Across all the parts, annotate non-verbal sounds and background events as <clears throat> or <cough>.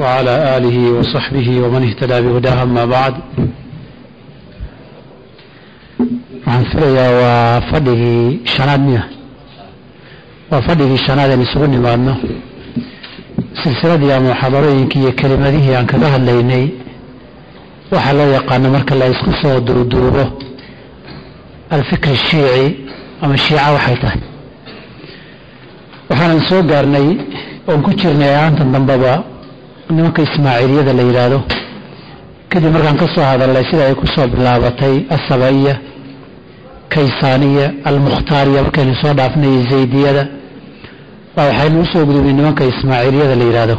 وعلى آله وصحبه ومن اهتدى بهداه أما بعد waxaan filayaa waa fadhigii shanaad miya waa fadhigii shanaad aan isugu nimaadno silsiladii ama muxaadarooyinkii iyo kelimadihii aan kaga hadlaynay waxaa loo yaqaano marka la isku soo duuduubo alfikr shiici ama shiica waxay tahay waxaanan soo gaarnay oon ku jirnay aantan dambeba nimanka ismaaciiliyada la yidhaahdo kadib markaan ka soo hadalnay sida ay ku soo bilaabatay asabaiya kaysaaniya almukhtaariya markaynu soo dhaafnay zaydiyada baa waxaynu u soo gudubnay nimanka ismaaciiliyada la yidhaahdo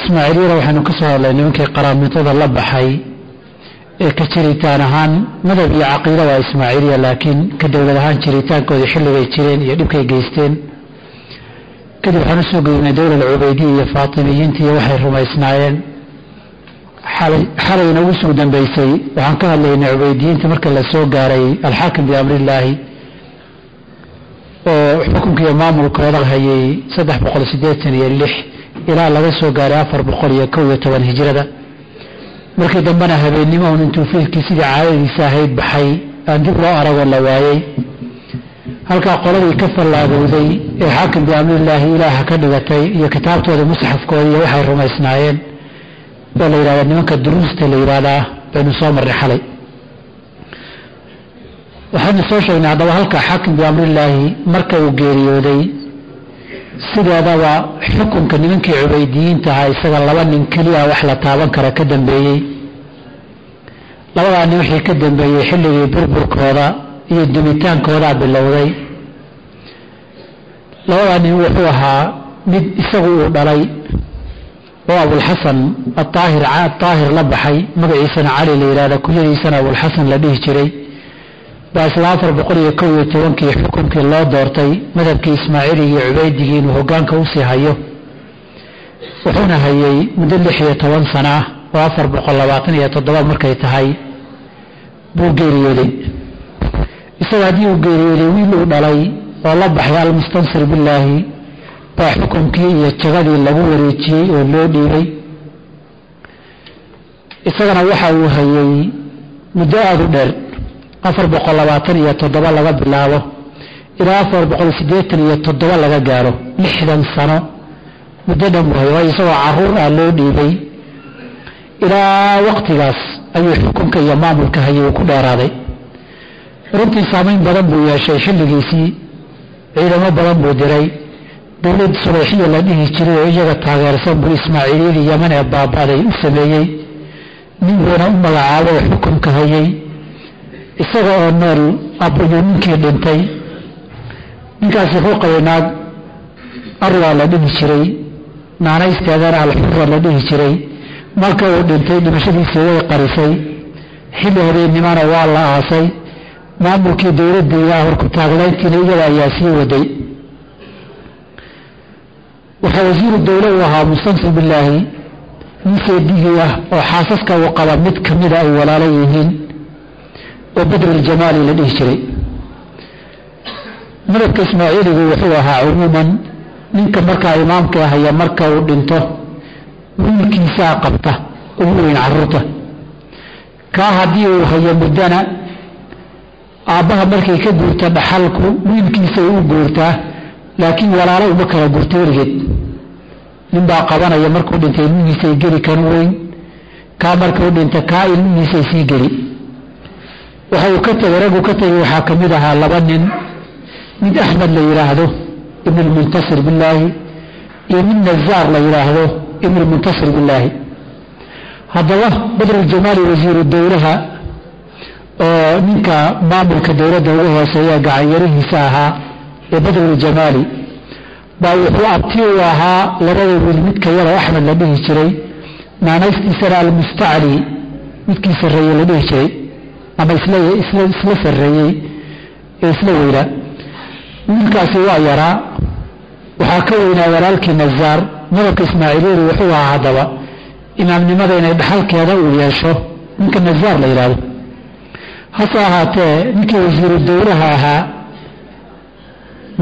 ismaaciiliyada waxaynu ka soo hadlay nimankii qaraamitada la baxay ee ka jiritaan ahaan madab iyo caqiida waa ismaaciiliya laakiin ka dowlad ahaan jiritaankooda xilligay jireen iyo dhibkay geysteen kadib waxaan u soo gudubnay dowlad cubeydiya iyo faatimiyiinta iyo waxay rumaysnaayeen. Xalayna ugu sug dambeysay. Waxaan ka hadlaynay cubeydiyiinta marka la soo gaaray alxaakim biamrillaahi oo xukunkiiyo maamulkooda hayay saddex boqol siddeetan iyo lix ilaa laga soo gaaray afar boqol iyo kow iyo toban hijrada. Markii dambena habeennimo un intuu fiilkii sidii caadadiisa ahayd baxay aan dib loo aragoo la waayey halkaa qoladii ka fallaagowday ee xaakim biamrillaahi ilaaha ka dhigatay iyo kitaabtooda musxafkooda iyo waxay rumaysnaayeen oo la yidhahda nimanka duruusta la yidhahdaa baynu soo marnay xalay. Waxaynu soo sheegnay haddaba halka xaakim biamrillaahi marka uu geeriyooday sideedaba xukunka nimankii cubeydiyiinta ahaa isaga laba nin keliya wax la taaban kara ka dambeeyey. Labadaa nin wixii ka dambeeyey xilligii burburkooda iyo dumitaankoodaa bilowday. Labadaa nin wuxuu ahaa mid isagu uu dhalay oo abulxasan aaahir aahir la baxay. Magaciisana cali la yidhahda kunyadiisana abulxasan la dhihi jiray. Baa isla afar boqol iyo kow iyo tobankii xukunkii loo doortay madhabkii ismaaciili iyo cubeydigii inuu hogaanka u sii hayo. Wuxuuna hayay muddo lix iyo toban sana ah oo afar boqol labaatan iyo toddoba markay tahay. Buu geeriyooday isaga haddii uu geeriyooday wiil uu dhalay oo la baxay almustansir billaahi baa xukunkii iyo jagadii lagu wareejiyey oo loo dhiibay. Isagana waxa uu hayay muddo aada u dheer afar boqol labaatan iyo toddoba laga bilaabo ilaa afar boqol siddeetan iyo toddoba laga gaaro lixdan sano. Muddo dhan buu hayay waayo isagoo carruur ah loo dhiibay. Ilaa waqtigaas ayuu xukunka iyo maamulka hayay uu ku dheeraaday runtii saamayn badan buu yeeshay xilligiisii ciidamo badan buu diray. Dowlad sulayxiya la dhihi jiray oo iyaga taageersan buu ismaaciiliyadii yeman ee baaba'day u sameeyey. Nin buuna u magacaabo oo xukunka hayay isaga oo nool abuyuu ninkii dhintay. Ninkaasi wuxuu qabay naag arwaa la dhihi jiray naanaysteedana alxura la dhihi jiray. Marka uu dhintay dhimashadiisii way qarisay xilli habeennimana waa la aasay maamulkii dowladda iyo ahorku taaglayntiina iyada ayaa sii waday. Waxaa wasiiru dowle uu ahaa mustansir billaahi nin seedigii ah oo xaasaska uu qaba mid ka mida ay walaalo yihiin oo badruljamaali la dhihi jiray. Madabka ismaaciiligu wuxuu ahaa cumuuman ninka markaa imaamka haya marka uu dhinto wiilkiisaa qabta ugu weyn carruurta. Kaa haddii uu hayo muddana aabbaha markay ka guurta dhaxalku wiilkiisa u guurtaa laakiin walaalo uma kala gurta weligeed. Ninbaa qabanaya markuu dhintay ilmihiisay geli kan weyn. Kaa markuu dhinta kaa ilmihiisay sii geli. Waxa uu ka tegay raggu ka tegay waxaa ka mid ahaa laba nin. Mid axmed la yidhaahdo ibn lmuntasir billaahi. Iyo mid nazaar la yidhaahdo ibn lmuntasir billaahi. Haddaba badruljamaali wasiiru dowlaha oo ninka maamulka dowladda ugu hooseeya gacanyarihiisa ahaa ee badruljamaali baa wuxuu abti u ahaa labada wiil midka yaro axmed la dhihi jiray naanaystiisana almustacli midkii sarreeye la dhihi jiray ama isla sarreeyey ee isla weynaa wiilkaasi waa yaraa waxaa ka weynaa walaalkii nazaar madabka ismaaciiliyadu wuxuu ahaa haddaba imaamnimada inay dhaxalkeeda uu yeesho ninka nazaar la yidhaahdo hase ahaatee ninkii wasiiru dowlaha ahaa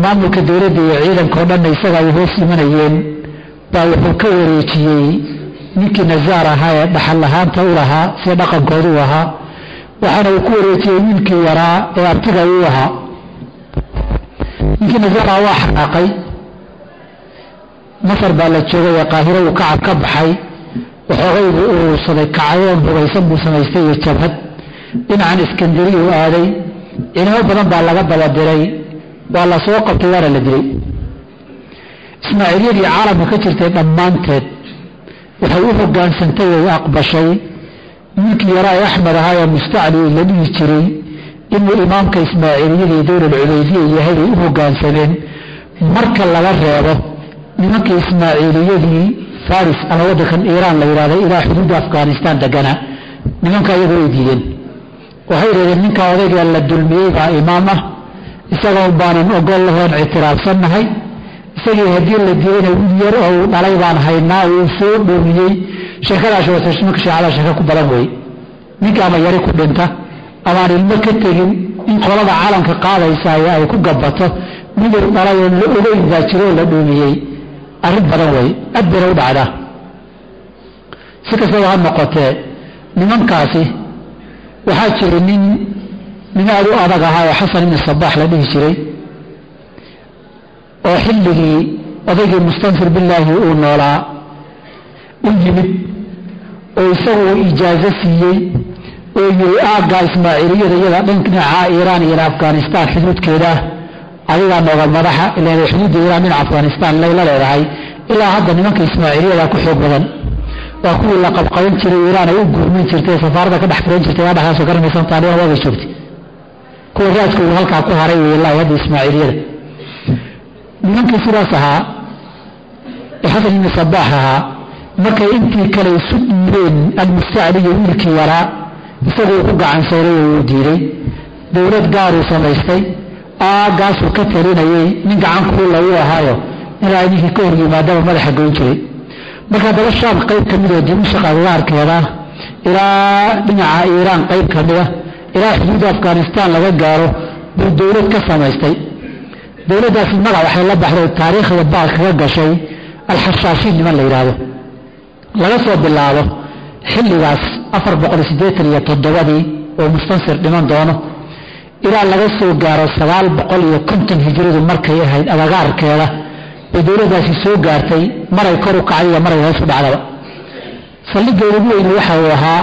maamulka dowladda iyo ciidanka o dhanna isaga ay hoos imanayeen baa wuxuu ka wareejiyey ninkii nasaar ahaa ee dhaxal lahaanta u lahaa sida dhaqankoodu u ahaa. Waxaana uu ku wareejiyey wiilkii yaraa ee abtiga u ahaa. Ninkii nasaar aha waa xanaaqay masar baa la joogay ee qaahiro uu kacab ka baxay. Waxoogay buu urursaday kacayoon hubaysan buu samaystay iyo jabhad dhinacan iskandariya u aaday cilimo badan baa laga dabadiray waa la soo qabtay waana la dilay. Ismaaciiliyadii caalamka ka jirtay dhammaanteed waxay u hogaansantay ay aqbashay wiilkii yaraa axmed ahaa ee mustacli la dhihi jiray inuu imaamka ismaaciiliyadii dowlal cubeydiya yahay bay u hogaansameen marka laga reebo nimankii ismaaciiliyadii faris ama waddankan iiraan la yidhahday ilaa xuduudda afghanistan deganaa nimanka iyagoo ay diideen waxay yidhahdeen ninka odayga la dulmiyey baa imaam ah. Isagoon baanan ogol lahoon ictiraafsannahay isagii haddii la diidayna wiil yar oo uu dhalay baan haynaa uu soo dhoomiyey sheekadaas wata nimanka sheecada sheeko ku badan wey ninka ama yari ku dhinta. Amaan ilmo ka tegin in qolada caalamka qaadaysaayo ay ku gabato miduu dhalay oon la ogeyn baa jiroo la dhoomiyey arrin badan wey aad bayna u dhacdaa. Si kastaba ha noqotee nimankaasi waxaa jira nin nin aad u adag ahaa oo xasan ibni sabaax la dhihi jiray oo xilligii odaygii mustansir bilaahi uu noolaa u yimid oo isagu ijaazo siiyey oo yiri aagga ismaaciiliyada iyada dhan dhinaca iiraan iyo afghanistan xuduudkeeda adigaa nooga madaxa ilaa xuduudda iiraan dhinaca afghanistan layla leedahay ilaa hadda nimanka ismaaciiliyada ku xoog badan waa kuwii la qabqaban jiray iiraan ay u gurmin jirtay safaaradda ka dhex furan jirtay adhakaasoo garanaysan taaliban waabay joogtay. Kuwa raaskoodu halkaa ku haray wey ilaahi hadda ismaaciiliyada. Nimankii sidaas ahaa xasan ibni sabaax ahaa markay intii kale isu dhiibeen almustacliyo wiilkii yaraa isaguu ku gacansayray oo uu diiday. Dowlad gaaruu samaystay. Aagaasuu ka talinayay nin gacan kuu lagu ahaayo. Ilaa ninkii ka hor yimaadaba madaxa goyn jiray marka haddaba shaam qayb ka mid oo dimusha qagaarkeeda ilaa dhinaca iiraan qayb ka mida ilaa xuduudda afghanistan laga gaaro buu dowlad ka samaystay. Dowladdaasi magac waxay la baxday taariikhda baal kaga gashay alxashaashiin niman la yidhaahdo laga soo bilaabo xilligaas afar boqol siddeetan iyo toddobadii oo mustansir dhiman doono. Ilaa laga soo gaaro sagaal boqol iyo konton hijradu markay ahayd agagaarkeeda bay dowladdaasi soo gaartay maray kor u kacday iyo maray hoos u dhacdaba. Saldhiggeeda ugu weyne waxa uu ahaa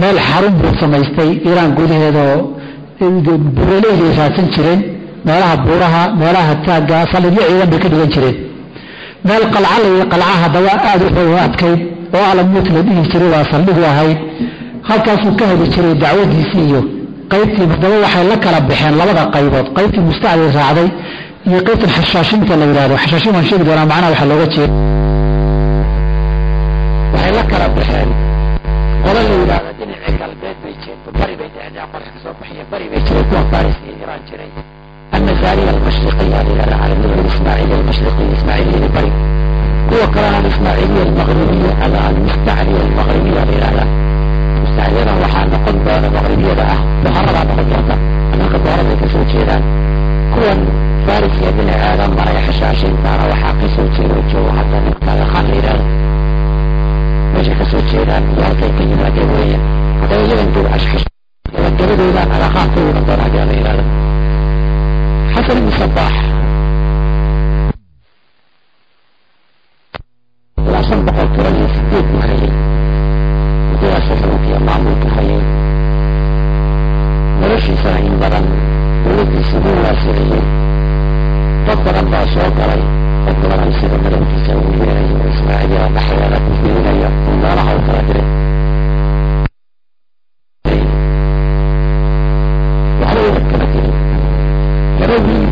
meel xarun buu samaystay iiraan gudaheeda oo buuraleyday raadsan jireen meelaha buuraha meelaha taagga saldhigyo ciidan bay ka dhigan jireen. Meel qalca la qalca haddaba aada u adkayd oo alamuut la dhihi jiray waa saldhigu ahayd. Halkaasuu ka heli jiray dacwadiisii iyo qaybtii haddaba waxay la kala baxeen labada qaybood. Qaybtii mustacdi raacday iyo qaybtan xashaashinta la yidhahdo xashaashin waan sheegi doonaa macnaha waxaa looga jeeda waxay la kala baxeen. Qola la yidhaahdo dhinacii galbeed bay jeedto bari bay dhehdaa qorax ka soo baxaya bari bay jiray kuwa faris iyo iraan jiray. Annasaariya almashriqiya la yidhahda caalamada alismaaciiliya almashriqiya ismaaciiliyada bari. Kuwa kalena alismaaciiliya almaqribiya almustacliya almaqribiya la yidhahda mustacliyada waxaa noqon doona maqribiyada ah muharadaa noqon doonta marka dooraday ka soo jeedaan. Kuwan faariska dhinaceeda maray xashaashiintaana waxaa ka soo jeeda joogo hadda ninkaada khaliiran meeshay ka soo jeedaan? Iyo halkay ka yimaadeen weya haddaba iyadan dib gabadoodan alaqaabkoodu dhan doona haddii ala yidhahdo xasan ibnu sabaax ilaa shan boqol toban iyo sideed buu hayay. Muddadaasa xagunkiiyo maamulka hayay. Noloshiisana in badan dowladiisu wuu waasiciyey dad badan baa soo galay dad badanoo sida madawkiisa ugu yeerayo oo ismaaciilaha dhaxyala ku fiirinayo oo meelaha u kala diray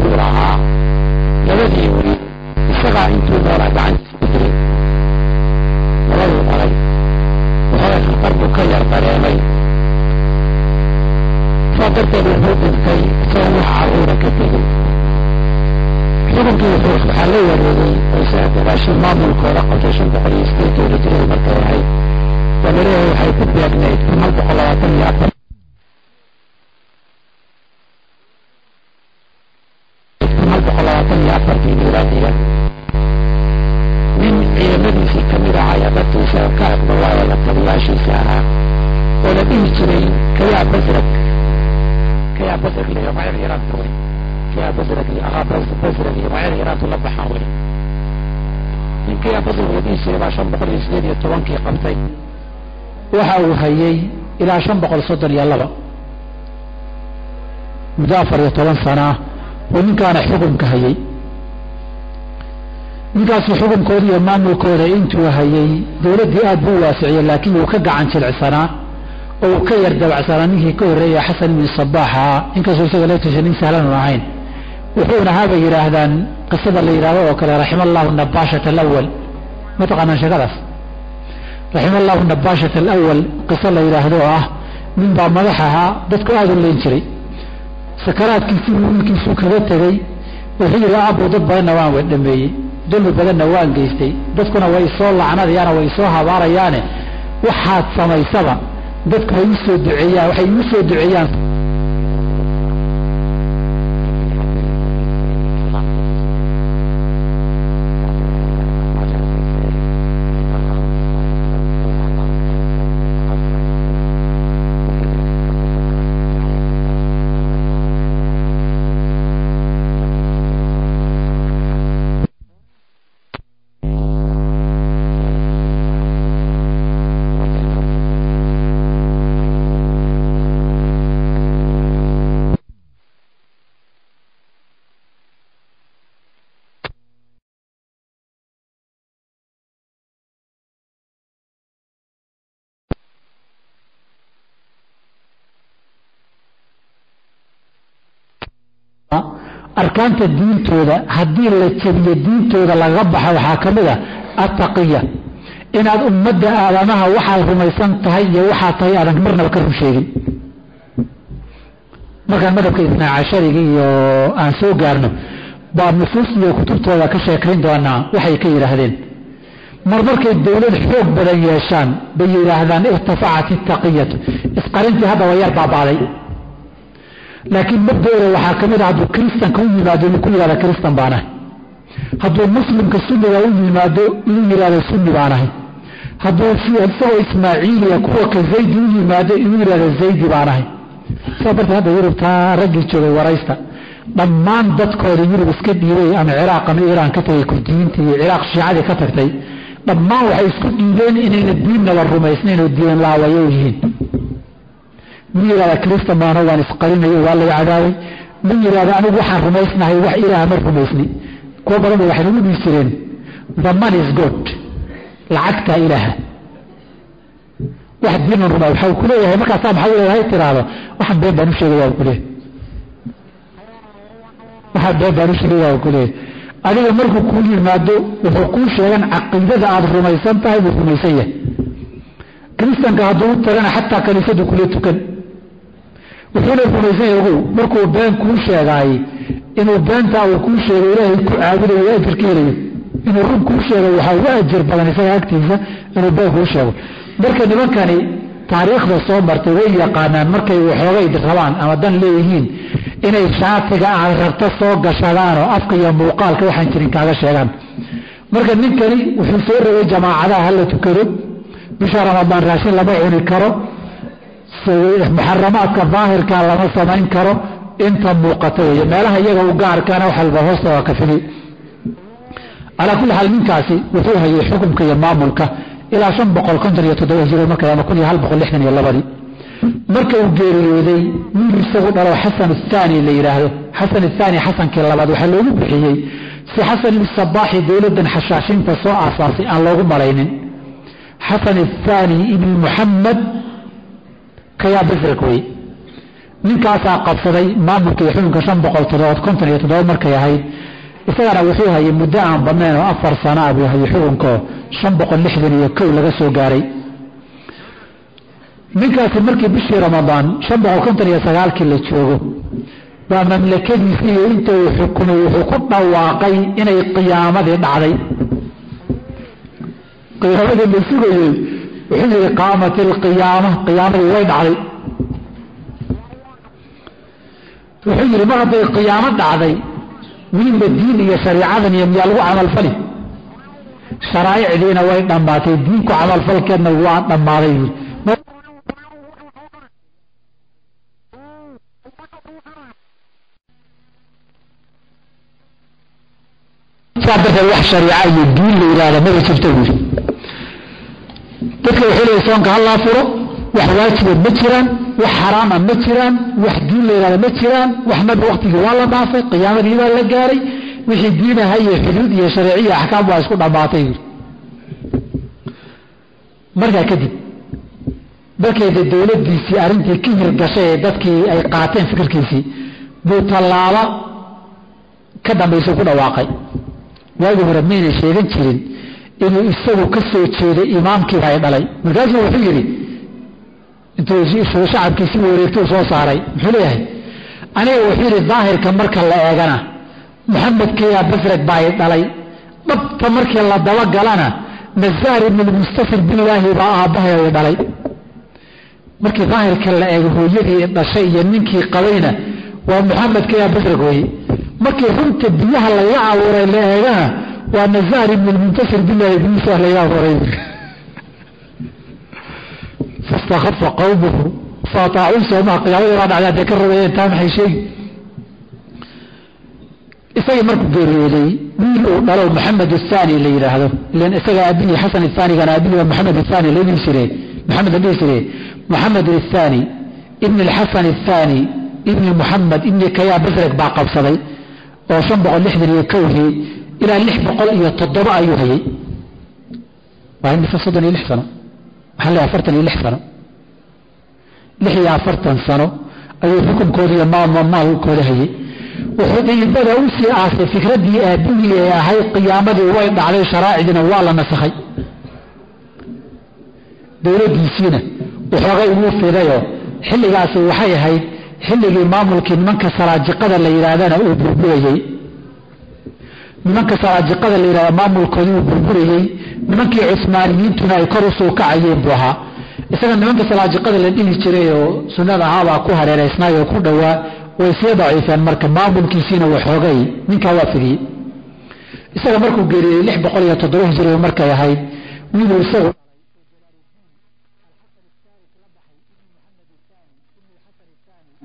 buu lahaa labadii wiil isagaa intuu noolaa gacantiisa ku diray labaduu dhalay yar dareemay saa darteed wuxuu dhintay isagoo wax caruura ka tegin gobolkii fux waxaa la yareeyey qoysaha gadaashii maamulkooda qabtay shan boqol iyo sideed dowladyadeedu markay ahayd dabeerahe waxay ku beegnayd hal boqol labaatan iyo afar la dhihi jiray baa shan boqol iyo sideed iyo tobankii qabtay waxa uu hayay ilaa shan boqol soddon iyo laba. Muddo afar iyo toban sanaa oo ninkaana xukunka hayay. Ninkaasi xukunkooda iyo maamulkooda intuu hayay dowladdii aad buu waasiciyey laakiin uu ka gacan jilicsanaa oo uu ka yar dabacsanaa. Ninkii ka horreeya xasan ibni sabaaxa inkastoo isaga leetasha nin sahlanun ahayn wuxuuna habay yidhaahdaan qisada la yidhahdo oo kale raxima allahu nabaashat alawal mataqaanaan sheekadaas raxima allahu nabaashat alawal qiso la yidhaahdo oo ah nin baa madax ahaa dadku aada u leyn jiray. Sakaraadkiisii wiilkiisuu kaga tegey wuxuu yidhi aabuu dad badanna waan wadhameeyey dulmi badanna waan geystay dadkuna way isoo lacnadayaano way isoo habaarayaane waxaad samaysaba dadku hay u soo duceeyaan waxay igu soo duceeyaan arkaanta diintooda haddii la jabiyo diintooda lagaga baxa waxaa ka mid a attaqiya. Inaad ummadda aadamaha waxaad rumaysan tahay iyo waxaad tahay aadan marnaba ka run sheegin. Markaan madhabka ibnaa cashariga iyo aan soo gaarno baa nusuus iyo kutubtooda ka sheekayn doonaa waxay ka yidhaahdeen. Mar markay dowlad xoog badan yeeshaan bay yidhaahdaan irtafacat itaqiyatu isqarintii hadda waa yar baabaaday laakiin mabdooda waxaa ka mid a hadduu kiristanka u yimaado inuu ku yihahda kiristan baanahay hadduu muslimka sunniga u yimaado inuu yidhahdo sunni baanahay hadduu isagoo ismaaciiliya kuwa ka zaydi u yimaado inuu yidhahdo zaydi baanahay saa darteed hadda yurubtaa raggii joogay waraysta. Dhammaan dadkooda yurub iska dhiibay ama ciraaq ama iiraan ka tagay kurdiyiinta iyo ciraaq shiicadii ka tagtay dhammaan waxay isku dhiibeen inayna diinnaba rumaysnayn oo diin laawayo yihiin min yidhahda kiristan baano waan isqarinayo waa lay cadaabay min yidhahda anigu waxaan rumaysnahay wax ilaah ma rumaysni. Kuwa badan ba waxay nagu dhihi jireen the man is god. Lacagtaa ilaaha. Wax diinan rumaa waxaa ku markaasaa maxaa leedahay? Tiraahdo waxaan been baan u sheegaya ku leeyahay waxaan been baan u sheegaya ku leeyahay adiga markuu kuu yimaado wuxuu kuu sheegan caqiidada aad rumaysan tahay buu rumaysan yahay. Kiristanka hadduu u tagana xataa kaniisadu kula tukan wuxuuna rumaysan ogow markuu been kuu sheegaay inuu beentaa uu kuu sheego ilaahay ku caabudayo ajir ka helayo inuu run kuu sheego waxaa uga ajir badan isaga agtiisa inuu been kuu sheego. Marka nimankani taariikhda soo martay way yaqaanaan markay waxoogay rabaan ama dan leeyihiin inay shaatiga aad rabto soo gashadaan oo afka iyo muuqaalka waxaan jirin kaaga sheegaan. Marka ninkani wuxuu soo rogay jamaacadaha hala tukado bisha ramadaan raashin lama cuni karo muxaramaadka daahirka lama samayn karo inta muuqata wey meelaha iyaga u gaarkana wax walba hoosta waa ka fili. Calaa kulli xaal ninkaasi wuxuu hayay xukunka iyo maamulka ilaa shan boqol konton iyo toddoba hijiro marka ama kun iyo hal boqol lixdan iyo labadii marka uu geeriyooday wiil isagu dhalo xasan athani la yidhaahdo xasan athani xasankii labaad waxaa loogu bixiyey si xasan ibsabaaxi dowladdan xashaashinta soo aasaasay aan loogu malaynin. Xasan athani ibn muxamed kayaa basrak wey ninkaasaa qabsaday maamulka xukunka shan boqol toddobaad konton iyo toddoba markay ahayd isagana wuxuu hayay muddo aan badnayn oo afar sanaa buu hayay xukunko shan boqol lixdan iyo kow laga soo gaaray. Ninkaasi markii bishii ramadaan shan boqol konton iyo sagaalkii la joogo baa mamlakadiisii iyo inta uu xukumay wuxuu ku dhawaaqay inay qiyaamadii dhacday. Qiyaamadii la sugayey wuxuu iqaamati alqiyaama qiyaamadii way dhacday. Wuxuu yidhi mar hadday qiyaamo dhacday weliba diin iyo shariicadan iyo miyaa lagu camalfali sharaa'icdiina way dhammaatay diinku camalfalkeedna waa dhammaaday darteed wax shariica iyo diin la yidhaahda maba jirto buuri dadka wuxuu leeyahy soonka hallaa furo wax waajiba ma jiraan wax xaraama ma jiraan wax diin la yidhahda ma jiraan wax nabi waktigii waa la dhaafay qiyaamadii baa la gaaray wixii diinaha iyo xuduud iyo shareeciya axkaam waa isku dhammaatay buuri markaa kadib markeeda dowladdiisii arrintii ka hirgashay ee dadkii ay qaateen fikirkiisii buu tallaaba ka dambaysa ku dhawaaqay. Waagii hore maynay sheegan jirin inuu isagu ka soo jeeday imaamkiiba ay dhalay. Markaasuu wuxuu yidhi intuu shacabkiisii wareegtou soo saaray. Muxuu leeyahay aniga wuxuu yidhi daahirka marka la eegana moxamedkaya basrag baa ay dhalay. Dhabta markii la dabagalana nasaar ibn lmustafir bilaahi baa aabbahay ay dhalay. Markii daahirka la eego hooyadii dhashay iyo ninkii qabayna waa moxamedkaya basrag hooye markii runta biyaha laga abuuray la eegana waa nasaar ibn lmuntasir bilahi ibniisa laga abuuray fastahafa qawmuhu faataacuu soomaa qiyaamada baa dhacday hadday ka rabeeyeen taa maxay sheegi isagii markuu geeriyooday wiil uu dhalo maxamed athani la yidhaahdo ilan isaga aabihii xasan athanigana aabihii maxamed athani la dhihi jire maxamed la dhihi jire maxamed athani ibn alxasan athani ibni muxamed ibni kayaa basreg baa qabsaday oo shan boqol lixdan iyo kowdii ilaa lix boqol iyo toddoba ayuu hayay waa imisa soddon iyo lix sano maxaa leeyahay afartan iyo lix sano lix iyo afartan sano ayuu xukunkooda iyo maalmaalkooda hayay wuxuu diibada u sii aasay fikraddii aabihii ee ahayd qiyaamadii way dhacday sharaacidina waa la nasakhay dowladdiisiina waxoogay ugu fidayoo xilligaasi waxay ahayd xilligii maamulkii nimanka saraajiqada la yidhaahdana uu burburayey nimanka saraajiqada la yidhahda maamulkoodii uu burburayey nimankii cusmaaniyiintuna ay kor u soo kacayeen buu ahaa. Isaga nimanka saraajiqada la dhihi jiray oo sunnada ahaabaa ku hareeraysnaay oo ku dhowaa way sii daciifeen marka maamulkiisiina waxoogay ninkaa waa fidiyey. Isaga markuu geeriyey lix boqol iyo toddoba hijri markay ahayd wiiluu isagu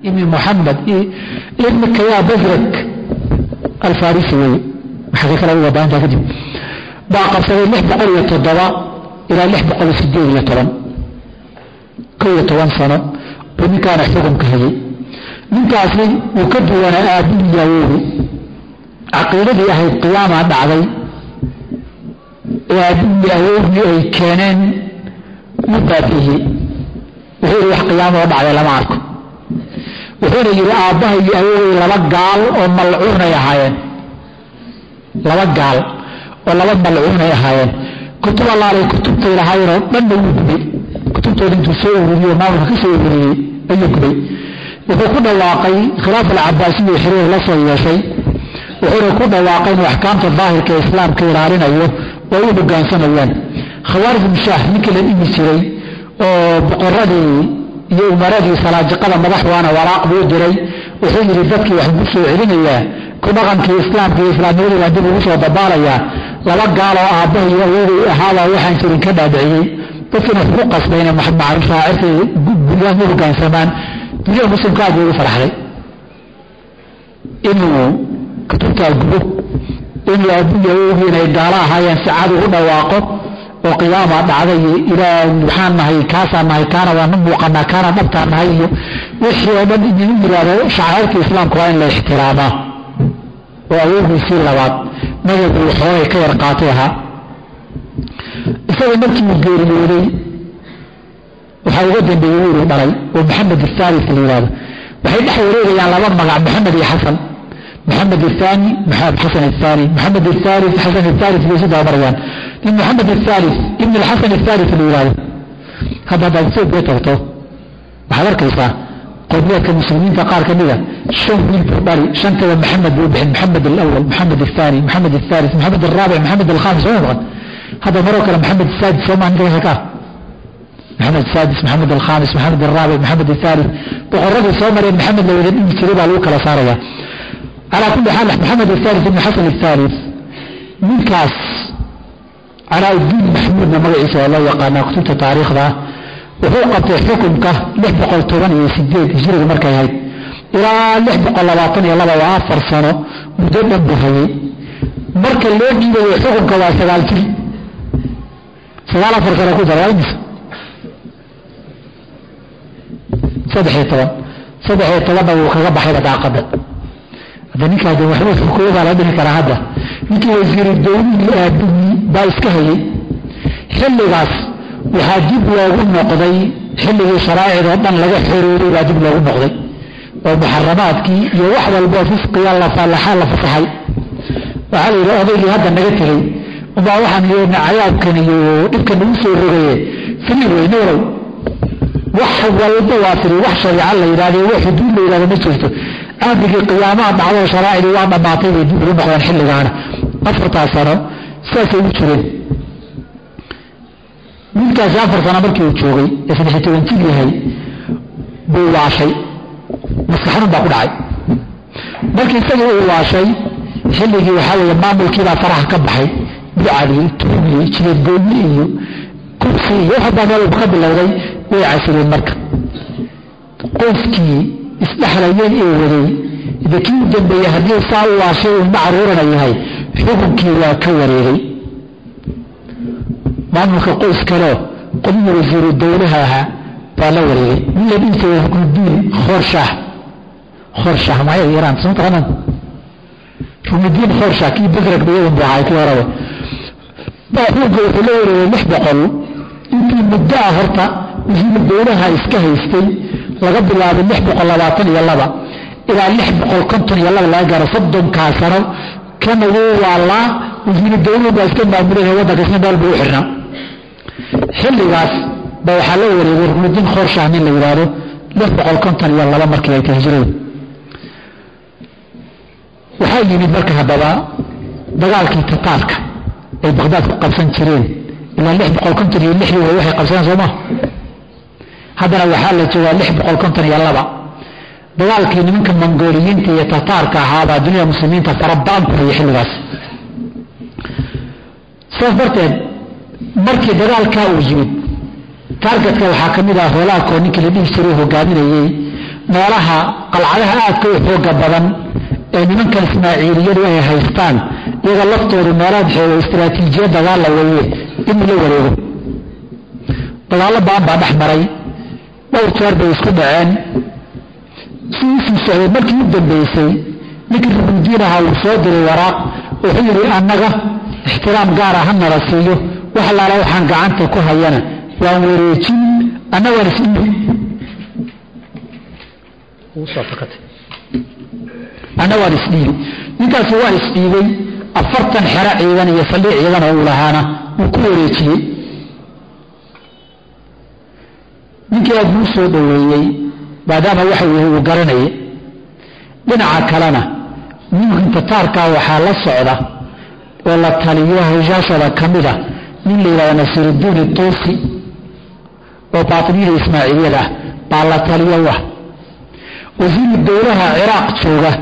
ibni muxamed ibni kayaa basrak alfarisi wey waxaa kale u wadaanta baa qabsaday lix boqol iyo toddoba ilaa lix boqol sideed iyo toban. Kow iyo toban sano buu ninkaana xukunka hayay. Ninkaasi wuu ka duwanaa aabihii awoogi caqiidadii ahayd qiyaamaa dhacday. Ee aabihii awoogii ay keeneen u baabi'iyey. Wuxuu yihi wax qiyaamoo dhacday lama arko. Wuxuuna yidhi aabbaha iyo awoogay laba gaal oo malcuunay ahaayeen laba gaal oo laba malcuunay ahaayeen. Kutub allaalay kutubtay lahaayeenoo dhanna wuu gubay kutubtooda intuu soo ururiyo maamulka ka soo ururiyey ayuu gubay wuxuu ku dhawaaqay khilaaf alcabaasiyo xiriir la soo yeeshay. Wuxuuna ku dhawaaqay inuu axkaamta daahirka ee islaamka ilaalinayo oo u hogaansamayaan. Khawaarizm shaah ninkii la dhihi jiray oo boqoradii iyo umaradii salaajiqada madaxwaana waraaq buu diray wuxuu yidhi dadkii wax ku soo celinayaa ku dhaqankii islaamka iyo islaamnimadii baan dib ugu soo dabaalayaa laba gaaloo aabbaha iyo awooday ahaabaa waxaan jirin ka dhaadhiciyey. Dadkiina wuxuu ku qasbay inay shaacirta guryahan u hogaansamaan. Duniyada muslimka aad buu ugu farxday. Inuu kutubtaa gubo inuu awogii inay gaalo ahaayeen si cad ugu dhawaaqo oo qiyaamaa dhacday. Iyo ilaa waxaan nahay kaasaan nahay kaana waa na muuqanaa kaana dhabtaan nahay. Iyo wixii oo dhan idinu yidhaahdo shacairta islaamka waa in la ixtiraamaa oo awoogiisii labaad. Madabuu waxoogay ka yar ahaa isaga markii geeriyooday waxaa uga dambeeyey wiiluu dhalay oo maxamed athaalis la yidhahdo waxay dhex wareegayaan laba magac maxamed iyo xasan. Maxamed athani xasan athani maxamed athaalis xasan athaalis bay isu dabamarayaan nin maxamed athaalis ibn alxasan athaalis la yidhahdo hadda haddaad etoobiya tagto waxaad arkaysaa qowmiyaadka muslimiinta qaar ka mida shan wiil buu dhali shantada maxamed buu bixin maxamed alawal maxamed athani maxamed athaalis maxamed alraabic maxamed alkhamis soo maqan hadda maroo kale maxamed asaadis soo maa ninka ka maxamed asaadis maxamed alkhamis maxamed alraabic maxamed athaalis boqoradii soo mareen maxamed la wada dhigi jiray baa lagu kala saaraya. Calaa kulli xaal maxamed athaalis ibn xasan athaalis ninkaas calaa-udiin maxmuudna magaciisa waa loo yaqaanaa kutubta taariikhda wuxuu qabtay xukunka hijriga markay ahayd. Ilaa sano muddo dhan buu hayay. Marka loo dhiibayo xukunka waa sagaal jir sagaal afar sano ku imisa saddexiyo toban. Saddexiyo tobanna wuu kaga baxayba daaqada hadda ninkaa de waxba xukuumadaa la dhihi karaa hadda ninkii wasiiri dowlihii aabihii baa iska hayay. Xilligaas waxaa dib loogu noqday xilligii sharaa'icdoo dhan laga xoreeyey baa dib loogu noqday. Oo muxaramaadkii iyo wax walboo fisqiga lafaalaxaa la fasaxay. Waxaa la yidhi odaygii hadda naga tegey. Umbaa waxaan yeena cadaabkan iyo dhibkan nagu soo rogaye firi weynowrow wax walba waa firi wax shariica la yidhahde wax xuduud la yidhahdo ma jirto. Cahdigii qiyaamaha dhacdoo sharaacidii waa dhammaatay bay dib ugu noqdeen xilligaana. Afartaa sano sidaasay u jireen wiilkaasi afar sano markii uu joogay ee saddexiy toban jir yahay buu waashay. Maskaxnun baa ku dhacay. Markii isagii uu waashay xilligii waxaa weeye maamulkiibaa faraha ka baxay. Ducali tuugi jireedgooyi iyo kursi iyo wax baa meel ka bilowday. Way casireen marka. Qoyskii isdhexlayay ee waday. De kii u dambeeyey haddii saa u waashay uu macruurana yahay. Xukunkii waa ka wareegay maamulka qoys kaleo qolihii wasiiru dowlaha ahaa baa la wareegay ruknudiin khoorshaah khoorshaah maya iraan soo taqanan ruknudiin khoorshaah kii basrak bayadan buu ahaa kii horaba baa xukunka wuxuu la wareegay lix boqol. Intii muddo ah horta wasiiru dowlaha iska haystay laga bilaabay lix boqol labaatan iyo laba. Ilaa lix boqol konton iyo laba laga gaaro soddonkaa sano kana wuu waalaa wasiiru dowluhu baa iska maamulaya waddanka meel buu u xirnaa xilligaas ba waxaa la wareegay ruknudiin khoorshaah nin la yidhaahdo markii ay tahay hijradu. Waxaa yimid marka haddaba dagaalkii tataarka ay baqdaad ku qabsan jireen. Ilaa iyo lixdii waxay qabsadeen soo maa haddana waxaa la joogaa dagaalkii nimanka mongooliyiinta iyo tataarka ahaabaa dunida muslimiinta farabaan ku hayay xilligaas. Saas darteed markii dagaalkaa uu yimid taargetka waxaa ka mid ah hoolaakoo ninkii la dhihi jiray hogaaminayey meelaha qalcadaha aadka u xooga badan ee nimankan ismaaciiliyadu ay haystaan iyaga laftoodu meelaha xooga istraatiijiya dagaalla weeye inuu la wareego. Dagaallo baan baa dhex maray dhowr jeer bay isku dhaceen. Si u sii socday markii u dambaysay ninkii rubuudiin ahaa uu soo diray waraaq wuxuu yidhi annaga ixtiraam gaara ha nala siiyo wax allaala waxaan gacanta ku hayana. Waan wareejin anna waan isdhiibi anna waan isdhiibi ninkaasi waa isdhiibay afartan xero ciidan iyo saldhiic ciidan oo uu lahaana wuu ku wareejiyey. Ninkii aad buu soo dhoweeyey maadaama waxa weye uu garanaya dhinaca kalena ninkan tataarkaa waxaa la socda oo la taliyo hawshaashooda ka mida nin la yidhahdo nasiirudiin ituusi oo baatiniyada ismaaciiliyada ah baa la taliyo wah wasiiru dowlaha ciraaq jooga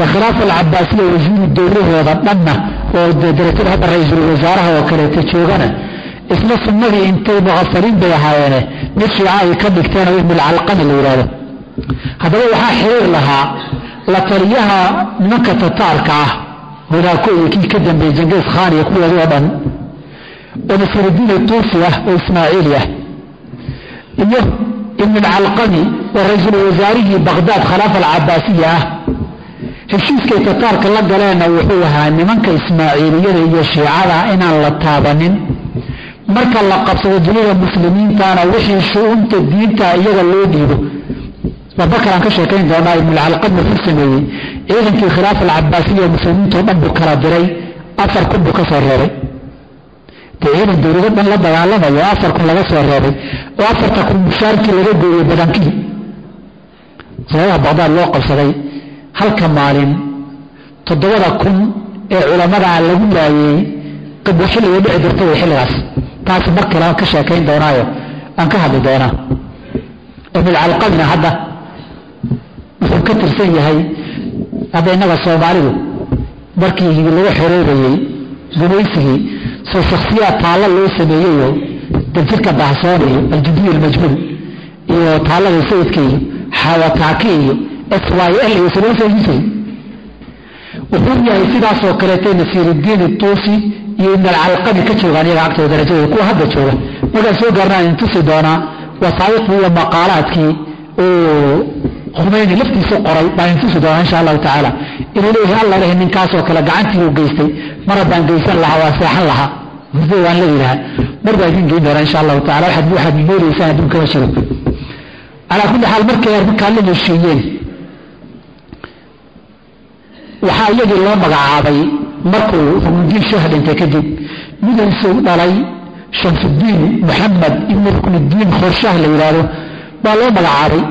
ee khilaafa alcabaasiya wasiiru dowlahooda dhanna oo daratada hadda ra'iisul wasaaraha oo kaleeta joogana isla sunnadii intay muqafaliin bay ahaayeene mid shiica ay ka dhigteen oo ibnulcalqami la yidhahdo haddaba waxaa xiriir lahaa la taliyaha nimanka tataarka ah hodaako iyo kii ka dambeeyey jangees khaan iyo kuwoodi oo dhan oo nasirudiin ituusi ah oo ismaaciili ah iyo ibnulcalqami oo ra'iisul wasaarihii baqhdaad khilaafa alcabaasiya ah. Heshiiskay tataarka la galeenna wuxuu ahaa nimanka ismaaciiliyada iyo shiicada inaan la taabanin. Marka la qabsado dunida muslimiintana wixii shu-uunta diinta iyaga loo dhiibo. Babakalaan ka sheekayn doonaa ibnulcalqami wuxuu sameeyey. Ciidankii khilaafa alcabaasiya muslimiintao dhan buu kala diray. Afar kun buu ka soo reebay ciidan dowlado dhan la dagaalamayo afar kun laga soo reebay oo afarta kun mushaarkii laga gooyey badankii. Sababaha baqdaad loo qabsaday halka maalin toddobada kun ee culamadaa lagu laayey qiblo xilliga dhici jirta way xilligaas. Taas mar kale aan ka sheekayn doonaayo aan ka hadli doonaa. Ibnulcalqamina hadda wuxuu ka tirsan yahay hadda innaga soomaalidu markii laga xoroobayey gumaysigii soo shaksiyaad taalla loo sameeyeyo dabjirka bahsoon iyo aljudiy almajhuul iyo taallada sayidka iyo xawataaki iyo s y l iyo saloo sheegi jiray wuxuu yahay sidaasoo kaleetay nasiirudiin tuusi iyo ibn alcalqami ka joogaan iyaga agtooda darajadooda kuwa hadda jooga. Markaan soo gaarnaan in tusi doonaa wasaa'iqdii iyo maqaalaadkii oo khumeyni laftiisu qoray baan in tusi doonaa insha allahu tacaala inuu leeyahay alla lehi ninkaasoo kale gacantii uu geystay mar haddaan geysan lahaa waa seexan lahaa. Hurdada waan leeyi lahaa mar baa idin geyn doonaa insha allahu tacala waxaad waxaad moodaysaan adduunkama jiro calaa kulli xaal markay arrinkaa la heshiiyeen waxaa iyagii loo magacaabay markuu ruknudiin sheekh dhintay kadib midaysu dhalay shamsudiin maxamed ibn ruknudiin khorshaah la yidhaahdo baa loo magacaabay.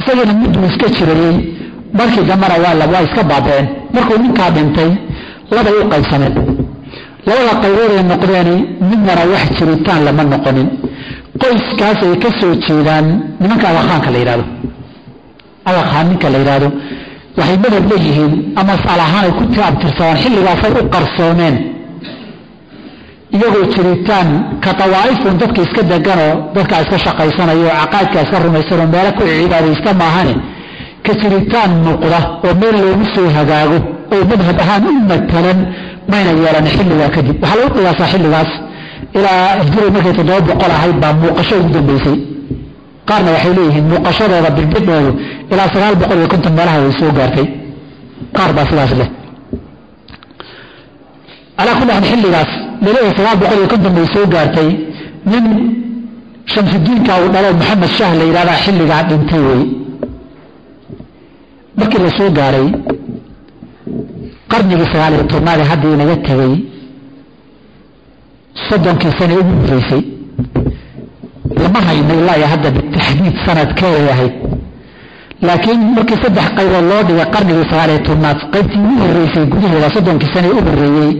Isagana miduu iska jirayey markii dambana waa iska baabeen. Markuu ninkaa dhintay labay u qaybsameen. Labada qaybood ay noqdeeni midnana wax jiritaan lama noqonin. Qoyskaas ay ka soo jeedaan nimanka agakhaanka la yidhahdo agakhaan ninka la yidhaahdo waxay madab leeyihiin ama asal ahaan ay ku abtirsadaan xilligaasay u qarsoomeen iyagoo jiritaan ka dadka iska deganoo dadkaa iska shaqaysanayo oo caqaadkaa iska rumaysanoo meelo ku cibaadaysta maahane ka jiritaan muuqda oo meel loogu soo hagaago oo madhab ahaan u matalan mayna yeelan xilligaa kadib. Waxaa lagu qiyaasaa xilligaas. Ilaa hijradu markay toddoba boqol ahayd baa muuqasho ugu dambaysay qaarna waxay leeyihiin muuqashadooda birbidhoodu ilaa sagaal boqol iyo konton meelaha way soo gaartay. Qaar baa sidaas leh. Calaa kulli xaal xilligaas la leeyahay sagaal boqol iyo konton bay soo gaartay. Nin shamsudiinka uu dhalo maxamed shaah la yidhahdaa xilligaa dhintay wey markii la soo gaaray qarnigii sagaal iyo tobnaad ee haddii inaga tegay soddonkii sane ugu horeysay lama hayno ilaa iyo hadda bitaxdiid sanadkeeday ahayd. Laakiin markii saddex qaybood loo dhigay qarnigii sagaal iyo tobnaad qaybtii ugu horeysay gudaheeda soddonkii sane u horeeyey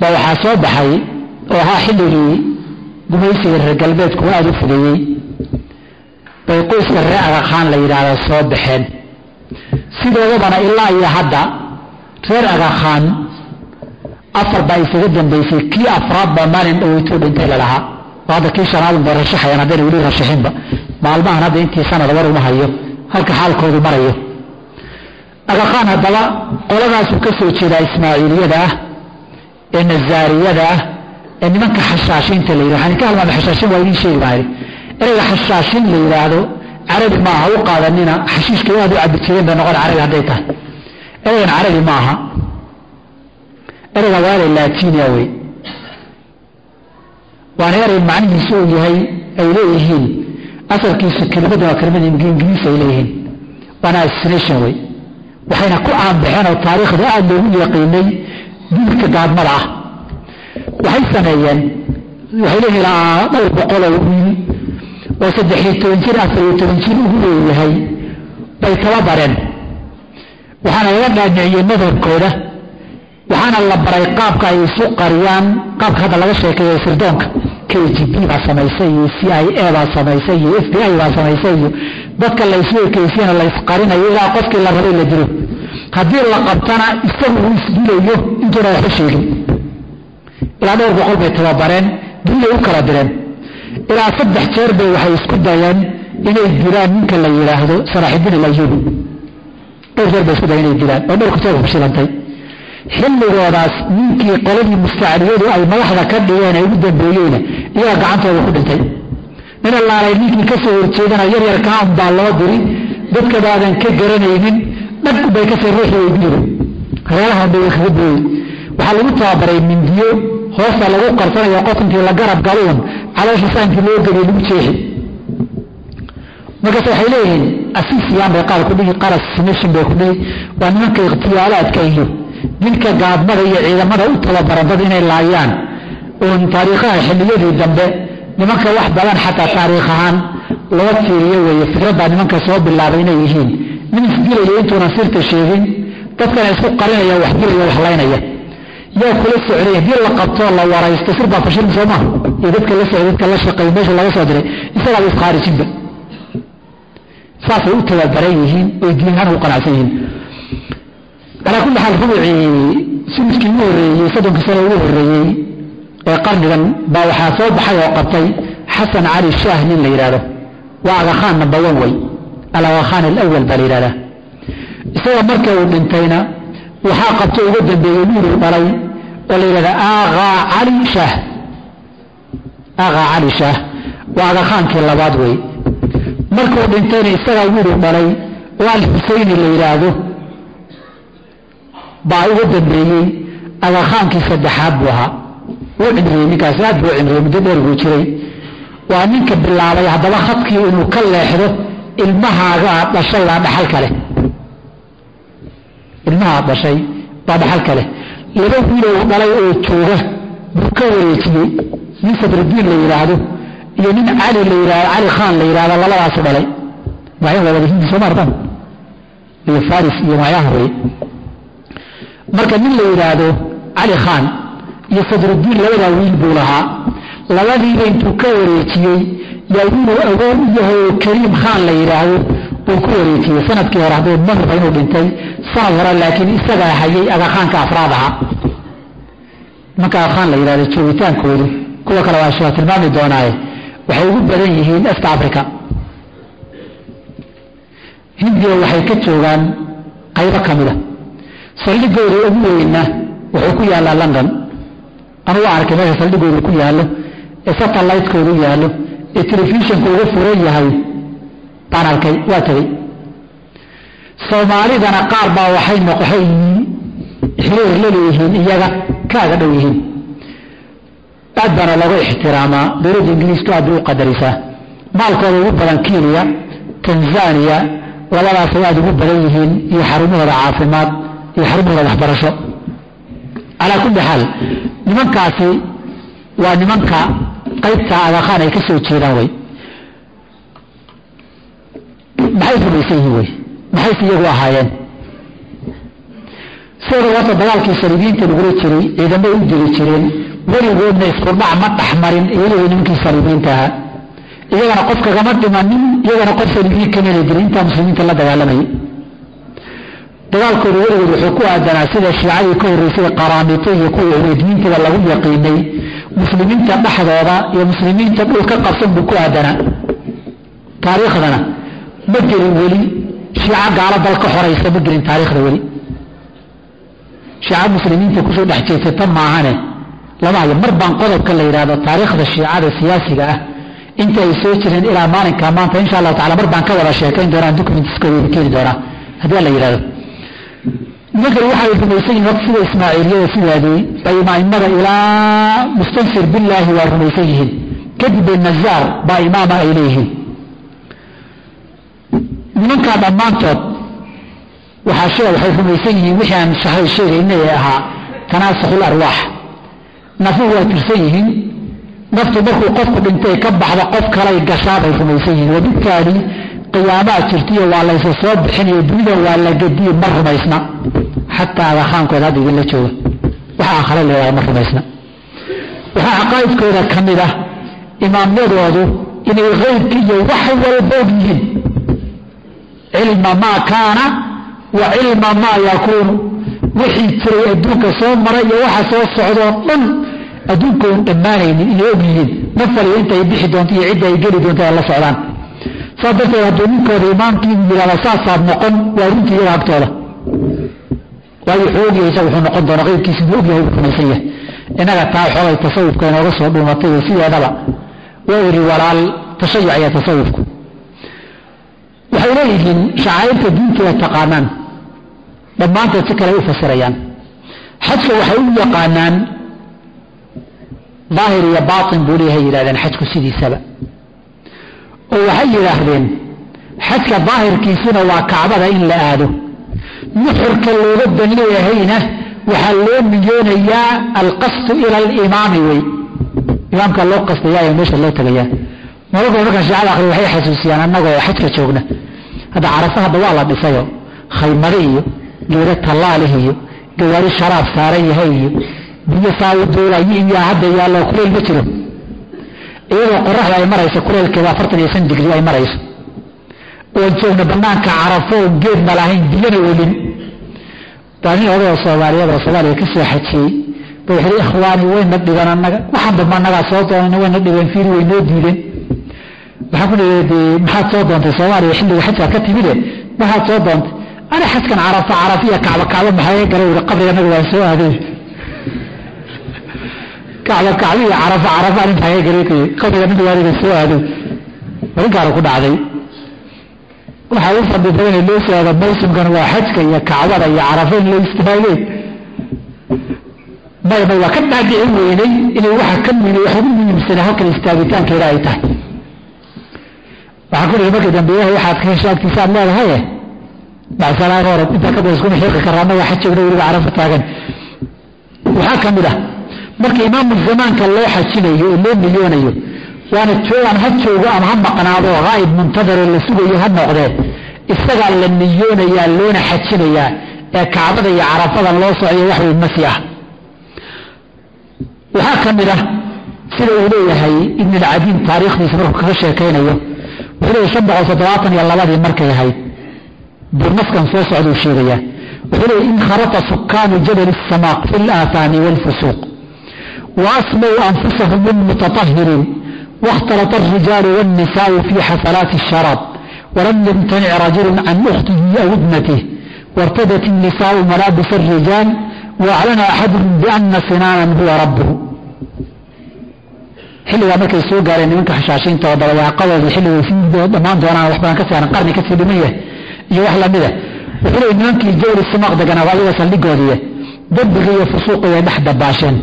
baa waxaa soo baxay oo ahaa xilligii gumaysiga reer galbeedku aada u fugeeyey bay qoyska reer agakhaan la yidhaahda soo baxeen sidoodabana ilaa iyo hadda reer agakhaan afar baa isaga dambaysay kii afraad baa maalin dhaweytuu dhintay lalahaa hadda kii shanaadun bay rashaxayaan haddayna weli rashaxinba maalmahan hadda intii sanada war uma hayo halka xaalkoodu marayo. Agakhaan haddaba qoladaasuu ka soo jeedaa ismaaciiliyada ah ee nazaariyada ah ee nimanka xashaashiinta la waxaan ka halmaamay xashaashin waa idiin sheegi baa idhi ereyga xashaashin la yidhaahdo carabi ma aha u qaadanina xashiishka aad u cabi jireen bay noqon carabi hadday tahay. Ereygan carabi ma aha ereyga waa erey wey. Waana erey macnihiisu uu yahay ay leeyihiin. Asalkiisu kelimadda waa kelimada ingiriis ay leeyihiin. Waana assassination wey. Waxayna ku caanbaxeen oo taariikhda aada loogu yaqiinay dilka gaadmada ah. Waxay sameeyeen waxay leeyihiin ilaa dhowr boqoloo wiil oo saddexiyo toban jir afariyo toban jir ugu leeyahay bay tababareen waxaana laga dhaadhiciyey madhabkooda waxaana la baray qaabka ay isu qariyaan qaabka hadda laga sheekeeyo sirdoonka. K g b baa samaysay iyo c i a baa samaysay iyo f b i baa samaysay iyo dadka la ekeysiyana la ilaa qofkii la rabay la dilo haddii la qabtana isagu uu isdilayo intuuna waxba sheegin. Ilaa dhowr boqol bay tababareen dilay u kala direen ilaa saddex jeer bay waxay isku dayeen inay dilaan ninka la yidhaahdo salaaxidiin alayubi. Dhowr jeer bay isku dayeen inay dilaan oo dhowrka jeer fashilantay xilligoodaas ninkii qoladii mustacriyadu ay madaxda ka dhigeen ay ugu dambeeyeyna iyaga gacantooda ku dhintay. Nin allaalay ninkii ka soo horjeedana yaryarkaa un baa loo diri dadka baadan ka garanaynin dhag bay ka sii ruuxi way dilida hareerahan bay kaga booyey. Waxaa lagu tababaray mindiyo hoosta lagu qarsanayo qof intii la garab galuun caloosha saantii loo geliyo lagu jeexi markaas waxay leeyihiin asisiyaan bay qaar ku dhihi qaar assassination bay ku dhihi. Waa nimanka ikhtiyaalaadka iyo dilka gaadmada iyo ciidamada u tababaran dad inay laayaan. Oon taariikhaha xilliyadii dambe nimanka wax badan xataa taariikh ahaan loo fiiriyo weeye. Fikraddaa nimanka soo bilaabay inay yihiin. Nin isdilayo intuunan sirta sheegin. Dadkana isku qarinaya wax dilaya wax laynaya yaa kula socday haddii la qabtoo la waraysto sir baa fashilin soo maha iyo dadka la socday dadka la shaqeey meesha laga soo diray isagaaba iskhaarijinba saasay u tababaran yihiin oy diinahaan ugu qanacsan yihiin. Calaa kulli xaal rubicii sannadkii ugu horreeyey soddonkii sano ugu horreeyey ee qarnigan baa waxaa soo baxay oo qabtay xasan cali shaah nin la yidhahdo waa agakhaan number one way. Alagakhaan alawal baa la yidhahdaa isaga marka uu dhintayna waxaa qabto uga dambeeyey wiiluu dhalay oo la yidhahda aakaa cali shaah aakaa cali shaah waa agakaankii labaad wey. Markuu dhintayna isagaa wiiluu dhalay oo alxuseyni la yidhaahdo. Baa uga dambeeyey agakaankii saddexaad buu ahaa. Wuu cimriyey ninkaasi aad buu cimriyey muddo dheer buu jiray. Waa ninka bilaabay haddaba khadkii inuu ka leexdo ilmahaaga aad dhashay baa dhaxal kale ilmaha aad dhashay baa dhaxal kale laba wiiloo dhalay oo jooga buu ka wareejiyey. Nin sadrudiin la yidhaahdo iyo nin cali cali khaan la yidhahdo labadaasu dhalay. Magacyo waa wada hindi soo maartan iyo faris iyo magacyaha wey marka nin la yidhaahdo cali khaan iyo sadrudiin labadaa wiil buu lahaa. Labadiiba intuu ka wareejiyey yaa wiiluu awow u yahay oo kariim khaan la yidhaahdo buu ku wareejiyey sannadkii hore hadduu manuba inuu dhintay sanad hore laakiin isagaa hayay agakhaanka afraad ahaa. Marka agakhaan la yidhahdo joogitaankoodu kuwa kale waa shaa tilmaami doonaaye waxay ugu badan yihiin est africa hindiya waxay ka joogaan qaybo ka mida saldhigooda ugu weynna wuxuu ku yaallaa london. Anugu arkay meesha saldhigooda ku yaallo ee satellaytkoodu yaallo ee telefishanka uga furan yahay baan arkay waa tegey soomaalidana qaar baa waxay noqoay xiriir la leeyihiin iyaga kaaga dhow yihiin. Aad baana looga ixtiraamaa dowladda ingiriisku aad bay u qadarisaa maalkooda ugu badan kenya tanzania labadaasay aada ugu badan yihiin iyo xarumahooda caafimaad iyo xarumahooda waxbarasho. Calaa kulli xaal nimankaasi waa nimanka qaybta agakhaan ay ka soo jeedaan wey maxay rumaysan yihiin wey maxayse iyagu ahaayeen. Sidooda horta dagaalkii saliibiyiinta lagula jiray ciidamay u jiri jireen weligoodna iskudhac ma dhexmarin iyagoo nimankii saliibiyiinta ahaa. Iyagana qof kagama dhimanin iyagana qof saliibiyiin kamana dirin intaa muslimiinta la dagaalamayay dagaalkooda weligood wuxuu ku aadanaa sida shiicadii ka horreysay qaraamito iyo kuwa ubeedmiintada lagu yaqiinay muslimiinta dhexdooda iyo muslimiinta dhulka qabsan buu ku aadanaa. Taariikhdana ma gelin weli. Shiico gaalo dal ka xoraysa ma gelin taariikhda weli. Shiico muslimiinta ku soo dhex jeedsata maahane. Lama mar baan qodobka la yidhaahdo taariikhda shiicada siyaasiga ah. Inta ay soo jireen ilaa maalinka maanta insha allahu tacala mar baan ka wada sheekayn doonaa documentskooda keeni doonaa. Haddii la yidhahdo nimankani waxay rumaysan yihiin horta sida ismaaciiliyada sidaadii bay aimada ilaa mustansir billaahi waa rumaysan yihiin. Kadib bay baa imaama ay leeyihiin nimankaa dhammaantood waxaa shee waxay rumaysan yihiin wixii aan shahay sheegaynay ee ahaa tanaasukhul arwaax. Nafuhu waa tirsan yihiin naftu markuu qofku dhintay ka baxda qof kalay gashaa bay rumaysan yihiin. Wabitaali qiyaamaa jirtiyo waa laysa soo bixinayo dunida waa la gediye ma rumaysna. Xataa agakhaankood hadda idinla jooga. Waxa aakhare leedahay ma rumaysna. Waxaa caqaa'idkooda ka mid ah imaamyadoodu inay qaybka iyo wax walba og yihiin cilma maa kaana wa cilma maa yakuunu. Wixii jiray adduunka soo maray iyo waxa soo socdoo dhan adduunka oon dhammaanaynin inay og yihiin. Intay bixi doonto iyo cidda ay geli doonto ay la socdaan. Saas darteed hadduu ninkooda imaamkii yidhahda saasaad noqon waa runtii iyaga agtooda. Waayo wuxuu ogyahay wuxuu noqon doona qaybkiisa inuu ogyahay uu rumaysan yahay. Innaga taa xoogay tasawufka inooga soo dhuumatay oo sideedaba waa walaal tashayuc iyo tasawufku waxay leeyihiin shacaa'irta diinteeda taqaanaan. Dhammaantood si kale u fasirayaan. Xajka waxay u yaqaanaan daahir iyo baatin buu leeyahay yidhahdeen xajku sidiisaba. Oo waxay yidhaahdeen xajka daahirkiisuna waa kacbada in la aado. Nuxurka looga dan leeyahayna waxaa loo niyoonayaa alqasdu ila alimaami wey. Imaamka loo qasdayaayo meesha loo tegayaa mararka markaan shiicada akhri waxay xasuusiyaan annagoo xajka joogna. Hadda carafa hadda waa la dhisayo. Khaymade iyo geeda tallaalih iyo gawaari sharaab saaran yahay iyo biyo saawadoolayi iyo hadda yaallo kuleyl ma jiro. Iyadoo qoraxda ay marayso kuleylkeeda afartan iyo shan digri ay marayso. Oon joogna banaanka carafo oon geedna lahayn biyana welin. Baa nin odayoo soomaaliyeed oo soomaaliya ka soo xajiyey. Ba wuxuu hi ikhwaani wayna dhiban annaga. Waxaan damba annagaa soo doonayna wayna dhibeen fiiri way noo diideen waxaan ku dee maxaad soo doontay soomaaliya xilliga xajkaad ka timide maxaad soo doontay? Ani xajkan carafa carafiya kacba kacba maxaa gala uri qabriga nabiga waa soo aaday kacba kacbiya carafa carafa ani maxaa galay qabriga nabiga aniga soo aaday arrinkaana ku dhacday. Waxaa u fadhi badan loo soo mawsimkan waa xajka iyo kacbada iyo carafa in loo istifaageen may may waa ka dhaadhicin weynay inay waxa ka mini wax muhiimsana halkan istaagitaankeeda ay tahay waxaan ku dhihi marka dambe ilahay waxaad ka hesho agtiisa aad leedahay macsalaan hore intaa ka badan iskuma xiiqi karraa annaga xajigna weliba carafa taagan. Waxaa ka mid ah marka imaamu zamaanka loo xajinayo oo loo niyoonayo waana joogaan ha joogo ama ha maqnaado haa'ib muntadaro la sugayo ha noqdee isagaa la niyoonayaa loona xajinayaa ee kacbada iyo carafadan loo socyo wax weyn masi ah waxaa ka mid ah sida uu leeyahay ibn taariikhdiisa markuu kaga sheekaynayo wuxuu leeyahy shan boqol toddobaatan iyo labadii markay ahayd buu naskan soo socduu sheegayaa wuxuu leeyahy in kharata sukaanu jabal الsamaaq fi اlaafaani wاlfusuuq waasmuu anfusahum lmutatahiriin واkhtalط الrijaaل والنisاء في xafalaati الsharaab walam ymtanic rajul can أkhtihi aw ibnatih وارتدت النساء ملابس الرجال وأعلن أحدهم بأن سنانا هو ربه xilligaa markay soo gaareen nimanka xashaashiinta oo dabayaaqadoodii xilligay sii dhammaan doonaan wax badan ka saaran qarni ka sii dhiman iyo wax lamida wuxuu leey nimankii jawli simaq deganaa waa iyaga saldhigoodiiya dembiga iyo fusuuqiya dhex dabaasheen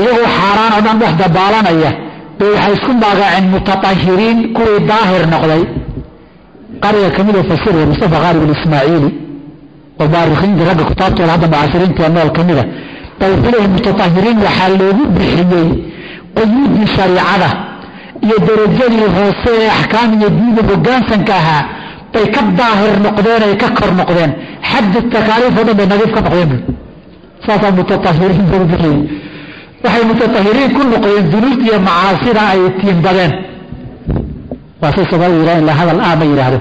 iyagoo xaaraan oo dhan dhex dabaalanaya bay waxay isku magaaceen mutatahiriin kuwii daahir noqday. Qariga ka mid oo fasiraya mustafa kharib alismaaciili oo baarikiinta ragga kutaabtooda hadda mucaasiriinta nool ka mida ba wuxuu mutatahiriin waxaa loogu bixiyey quyuudii shariicada iyo darajadii hoose ee axkaam iyo diida hogaansanka ahaa bay ka daahir noqdeen ay ka kor noqdeen. Xaddu takaaliif o dhan bay nadiif ka noqdeen saasaa mutatahiriin buu bixiyey waxay mutatahiriin ku noqdeen dunuubta iyo macaasida ay tiimbadeen waa say soomaalida yidhahan ilaa hadal aama yidhaahdo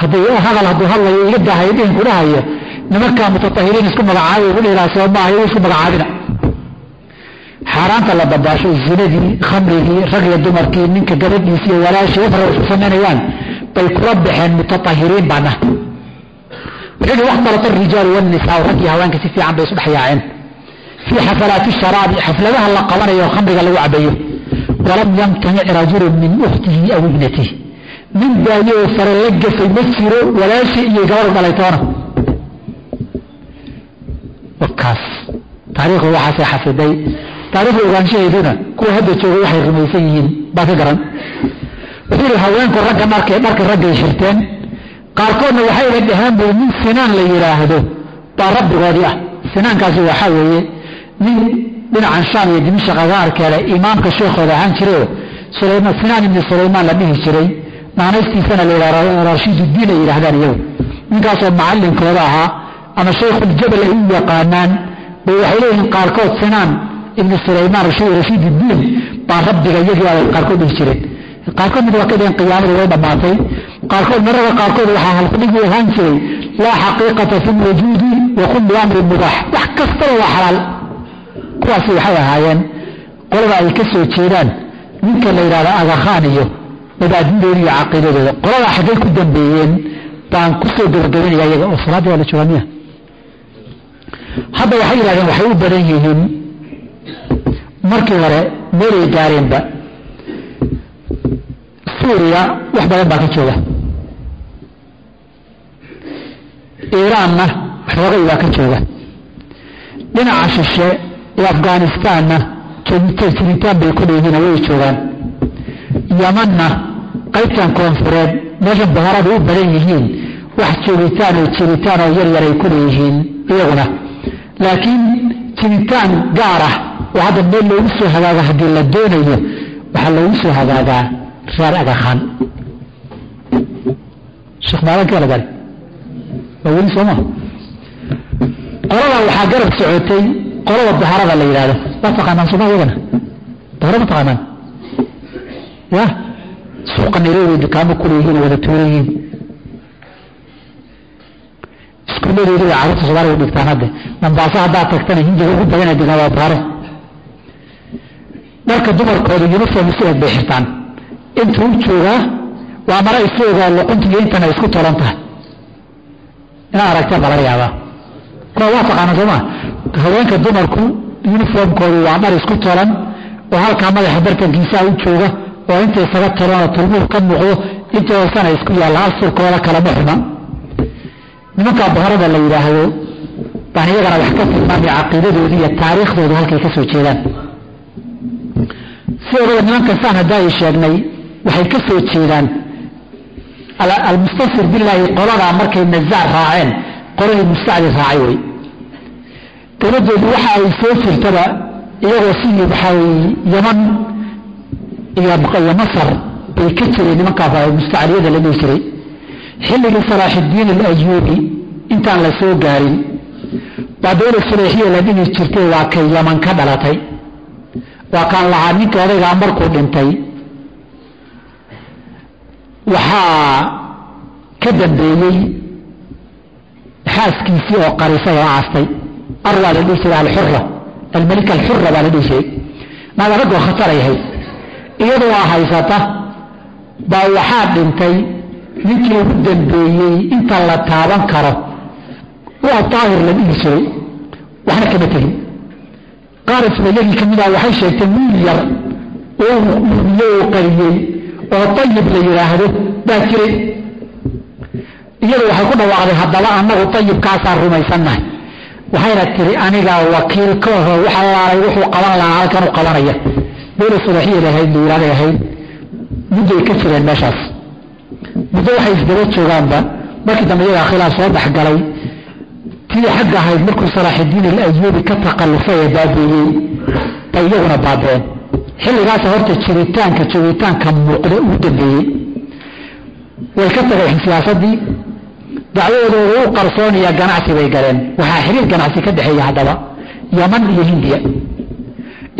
hadday hadal hadduu hadlayo iga daahayo dhihin ku dhahayo nimankaa mutatahiriin isku magacaabay ugu dhiraa soo maaha isku magacaabina xaaraanta la dabaasho zinadii khamrigii rag iyo dumarkii ninka gabadhiisi iyo walaashii wax raba isku samaynayaan bay kula baxeen mutatahiriin baana. Wuxuu yihi wakhtalata arijaalu wannisaa raggii haweenka si fiican bay isu dhex yaaceen. Fii xafalaati sharaabi xafladaha la qabanayo khamriga lagu cabayo. Walam yamtanic rajulun min ukhtihi aw ibnatihi nin daayo oo fare la gafay ma jiro walaashii iyo gabadhu dhalay toona wakaas. Taariikhdu waxaasay xafiday taarikhda ogaanshaheeduna kuwa hadda jooga waxay rumaysan yihiin baa ka garan. Wuxuu yihi haweenku ragga dharkay dharka raggay xirteen qaarkoodna waxayna dhaheen buu nin sinaan la yidhaahdo baa rabbigoodii ah. Sinaankaasi waxaa weeye nin dhinacan shaam iyo dimashaq agaarkeele imaamka sheekhooda ahaan sulaymaan sinaan ibni sulaymaan la dhihi jiray. Naanaystiisana la yidhahdo rashiiduddiin ay yidhahdaan iyagu. Ninkaasoo macallinkooda ahaa ama shaykhuljabal ay u yaqaanaan bay waxay leeyihiin qaarkood sinaan ibni sulaymaan rashiiduddiin baa rabbiga iyagii ay qaarkood dhihi jireen qaarkood mid waa ka dhigeen qiyaamadu dhammaatay. Qaarkood marada qaarkood waxaa halkudhigii ahaan jiray laa xaqiiqata fi lwujuudi wa kullu amrin mubaax. Wax kastaba waa xalaal. Kuwaasi waxay ahaayeen qolada ay ka soo jeedaan ninka la yidhahdo agakhaan iyo mabaadidooda iyo caqiidadooda. Qoladaa xaggay ku dambeeyeen baan ku soo iyaga oo salaadda waa la joogaa hadda waxay yidhahdeen waxay u badan yihiin markii hore meelay gaareenba suuriya wax badan baa ka jooga. Iiraanna xoogay baa ka jooga. Dhinaca shishe ee afghanistaanna jiritaan bay ku leeyihiin way joogaan. Yamanna qaybtan koonfureed meeshan baharada u badan yihiin wax joogitaan oo jiritaan oo yar yaray ku leeyihiin iyaguna. Laakiin jiritaan gaar ah oo hadda meel loogu soo hagaago haddii la doonayo waxaa loogu soo hagaagaa reer agakhaan sheekh maalankii la gari waa weli sooma qolada waxaa garab socotay qolada daharada la yidhahdo waa taqaanaan sooma iyagana? Daharo ma taqaanaan? Ya? Suuqa nairobi dukaamo kuleeyihiin wada tuurayihiin iskuulladeedu way carruurta dhigtaan hadde dambaaso haddaad tagtana hindiga ugu badana degaan waa daharo dharka dumarkooda uniform sideed bay xirtaan. Intuu joogaa waa mara isagoo luqunta iyo intana isku tolan tahay. Inaa aragta baa laga yaabaa kuwa waa taqaana sooma haweenka dumarku uniformkoodu waa dhar isku tolan oo halkaa madaxa bartankiisaa u jooga oo inta isaga tolanoo tulmuhu ka muuqdo inta hoosana isku yaalla asurkooda kalama xuma nimankaa bohorada la yidhaahdo baan iyagana wax ka tilmaamay caqiidadooda iyo taariikhdooda halkay ka soo jeedaan si odaba nimanka saan haddaa ay sheegnay waxay ka soo jeedaan almustasir bilaahi qoladaa markay nazaar raaceen qoladii mustacdi raacay wey dowladoodu waxa ay soo jirtaba iyagoo sidii waxaa weye yaman iyo masar bay ka jireen nimankaa mustacliyada la dhihi jiray xilligii salaaxudiin alayuubi intaan la soo gaarin baa dowlad suleexiya la dhihi jirtay waa kay yaman ka dhalatay waa kaan lahaa ninka odaygaa markuu dhintay. Waxaa ka dambeeyey xaaskiisii oo qarisay oo aastay. Arwaa la dhihi jiray alxura almalika alxura baa la dhihi jiray naada raggoo khataray ahayd. Iyadoo a haysata baa waxaa dhintay ninkii ugu dambeeyey inta la taaban karo. Waa daahir la dhihi jiray waxna kama tegin qaar isbayagii ka mid ah waxay sheegteen wiil yar oo uumiye oo qariyey oo ayib la yidhaahdo baa jiray iyadu waxay ku dhawaaqday haddaba annagu ayibkaasaan rumaysannahay. Waxayna tiri anigaa wakiil ka aho waxa laalay wuxuu qaban lahaa halkan u qabanaya. Dowlad subaxiya lahayd layidhahday ahayd muddoay ka jireen meeshaas. Muddo waxay isdaba joogaanba markii dambe iyagaa khilaaf soo dhexgalay tii xagga ahayd markuu salaaxidiin alayuubi ka taqallufay ee baabeeyey bay iyaguna baabeen. Xilligaasa horta jiritaanka joogitaanka muuqda ugu dambeeyey. Way ka tageen siyaasadii. Dacwadooda u qarsoonaya ganacsi bay galeen. Waxaa xiriir ganacsi ka dhexeeya haddaba. Yaman iyo hindiya.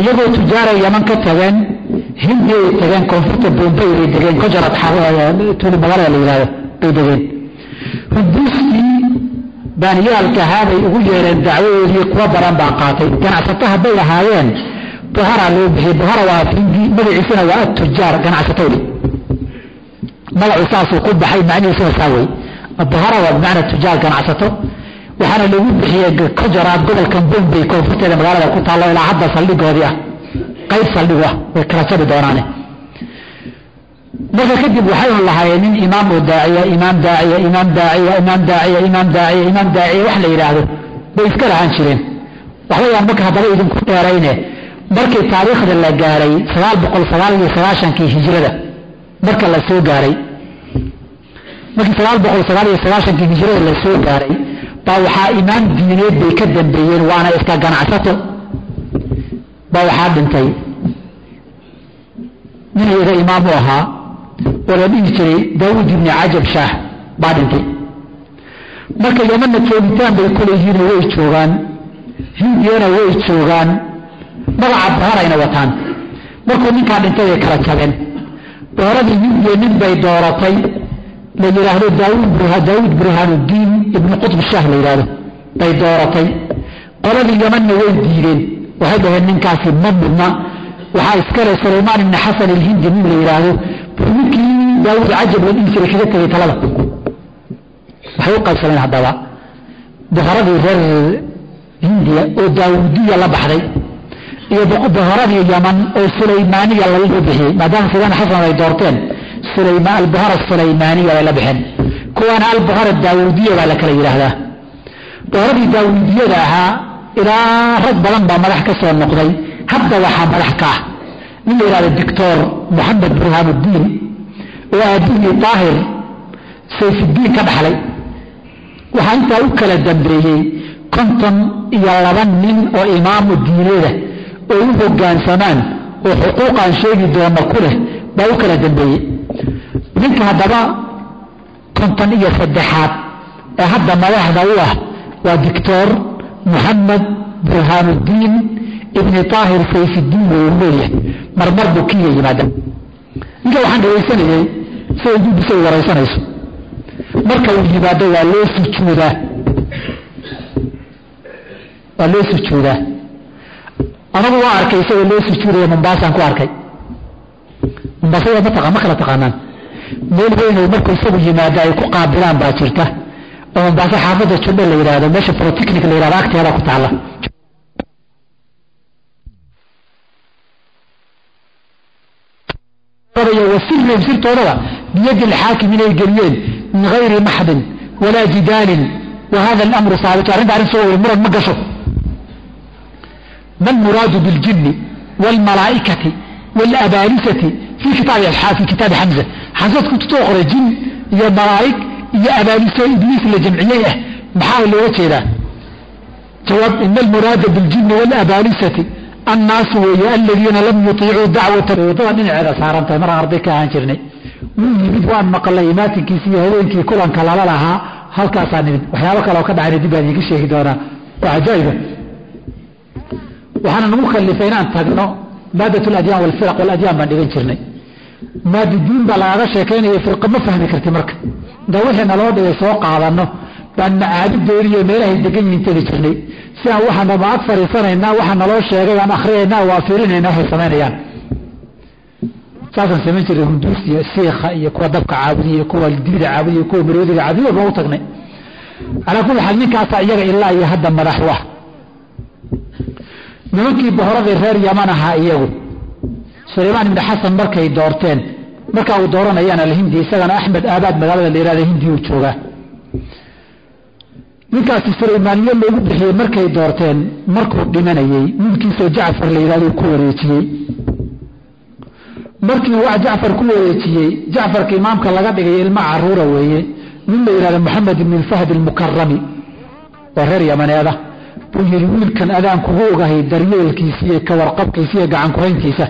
Iyagoo tujaaray yaman ka tageen hindiya ay tageen koonfurta bombay bay degeen kojarad tuli magaalada la yihahdo bay degeen. Hunduustii baaniyaalka ahaabay ugu yeereen dacwadoodii kuwa badan baa qaatay. Ganacsato hadday ahaayeen buhara loo bixiyey. Buhara waa hindi magaciisana waa atujaar ganacsatowdi magacu saasuu ku baxay macnihiisuna saa wey. Buhara waa bimacna tujaar ganacsato. Waxaana lagu bixiyey kojaraad gobolkan bombay koonfurteeda magaalada ku taallo ilaa hadda saldhigoodii ah. Qayb saldhigu ah way kala jabi doonaane marka kadib waxay un lahaayeen nin imaam oo daaciya imaam daaciya imaam daaciya imaam daaciya imaam daaciya imaam daaciya wax la yidhaahdo. Bay iska lahaan jireen. Waxba yaan marka haddaba idinku dheerayne. Markii taariikhda la gaaray sagaal boqol sagaal iyo sagaashankii hijrada marka la soo gaaray markii sagaal boqol sagaal iyo sagaashankii hijrada la gaaray baa waxaa imaam diineed bay ka dambeeyeen waana iska ganacsato. Baa waxaa dhintay. Nin iyaga imaam u ahaa oo la dhihi jiray daawuud ibni cajab shaah baa dhintay. Marka yamanna joogitaan bay kuleyihiin way joogaan hindiyana way joogaan magaca bohorayna wataan. Markuu ninkaa dhintay ay kala jabeen. Bohoradii hindiya nin bay dooratay la yidhaahdo daawuud burhaanuddiin ibnu qutb shaah la yidhaahdo bay dooratay. Qoladii yamanna way diideen waxay dhaheen ninkaasi ma mudna. Waxaa iskale sulaymaan ibni xasan ilhindi nin la yidhaahdo ninkii daawuud cajab la dhihi jiray kaga tegay talada. Waxay u qaybsameen haddaba. Bohoradii reer hindiya oo daawuudiya la baxday iyo bohoradii yaman oo sulaymaaniya lagu bixiyey. Maadaama sulaymaan xasan ay doorteen albohora sulaymaaniya bay la baxeen kuwaana albohora daawuudiya baa la kala yidhaahdaa bohoradii daawuudiyada ahaa ilaa rag badan baa madax ka soo noqday. Hadda waxaa madax ka ah nin la yidhahdo doctor moxamed burhaanuddiin oo aabihii daahir sayfuddiin ka dhaxlay. Waxaa intaa u kala dambeeyey konton iyo laba nin oo imaamu diineeda oo u hoggaansamaan oo xuquuqaan sheegi doona ku leh baa u kala dambeeyey. Ninka haddaba konton iyo saddexaad ee hadda madaxda u ah waa doctor moxamed burhaanuddiin ibni taahir sayfiddiin wuu leeyahay marmar buu kiiga yimaada ninka waxaan dhawaysanayay siday waraysanayso marka uu yimaado waa loo sujuudaa waa loo sujuudaa anagu waa arkay isagoo loo sujuudaya mombaasaan ku arkay. Mombaasa waa ma ma kala taqaanaan. Meel weyn oo markuu isagu yimaado ay ku qaabilaan baa jirta. Oo mombaaso xaafadda jubbe la yidhaahdo meesha protechnic la yidhahdo agteeda ku taalla wasirihim sirtoodaba biyadi alxaakim inay geliyeen min gayri maxdin walaa jidaalin wa hada alamru saabit arrinta arrin soo wari muran ma gasho ma almuraadu biاljini wاlmalaa'ikati wاlabaalisati fi kitaabi fi kitaabi xamza xamsad kututoo qoray jin iyo malaa'ig iyo abaaliso ibliis la jamciyey ah maxaa looga jeedaa jawaab ina almuraada biاljini wاlabaalisati annaasu weeye aladiina lam yutiicuu dacwata waddada dhinaceeda saarantahay maraan arday ka ahaan jirnay wuu yimid waan maqalay imaatinkiisi iyo habeenkii kulanka lala lahaa halkaasaa nimid waxyaabo kale oo ka dhacayna dib baan idiinka sheegi doonaa waa cajaa'iba waxaana nagu kalifay inaan tagno maadat aladyaan walfiraq waladyaan baan dhigan jirnay maadidiin baa lagaga sheekaynaya firqa ma fahmi karti marka inta wixii naloo dhigay soo qaadano baan macaabidoodi iyo meelahay degan yihiin tegi jirnay si aan waxaana ma ag fariisanaynaa waxa naloo sheegay aan akrinaynaa waa fiirinayna waxay samaynayaan. Saasaan samayn jiray hunduus iyo siikha iyo kuwa dabka caabudiya kuwa dibida caabudiya kuwa maroodiga caabudiya walba u tagnay. Calaa kulli xaal ninkaasa iyaga ilaa iyo hadda madax u ah nimankii bohoradii reer yaman ahaa iyagu sulaymaan ibni xasan markay doorteen markaa uu dooranayaan alhindi isagana axmed aabaad magaalada la yihahda hindi uu joogaa ninkaasi sulaymaaniye loogu bixiyey markay doorteen markuu dhimanayey wiilkiisoo jacfar la yidhahdo ku wareejiyey. Markii wax jacfar ku wareejiyey jacfarka imaamka laga dhigay ilmo caruura weeye. Nin la yidhahdo moxamed ibn fahd almukarami oo reer yamaneeda. Buu yidhi wiilkan adaan kugu ogahay daryeelkiisa iyo kawarqabkiisa iyo gacan kuhayntiisa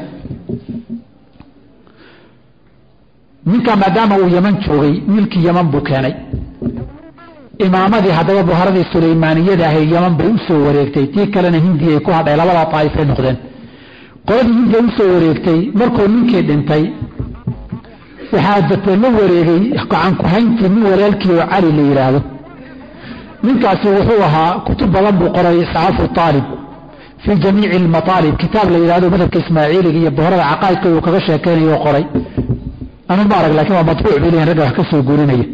ninkaa maadaama uu yaman joogay wiilkii yaman buu keenay imaamadii haddaba buharadii sulaymaaniyada ahayd yaman bay u soo wareegtay. Tii kalena hindiay ku hadhay labadaa daa'ifay noqdeen. Qoladii hindiya u soo wareegtay markuu ninkii dhintay waxaa datee la wareegay gacan kuhayntii nin walaalkii oo cali la yidhaahdo ninkaasi wuxuu ahaa kutub badan buu qoray iscaafu aalib fii jamiici almataalib kitaab la yidhahdo madhabka ismaaciiliga iyo buharada caqaa'idka uu kaga sheekaynayo qoray. Anu ma arag laakiin waa matbuuc bay leeyihiin ragga wax ka soo guurinaya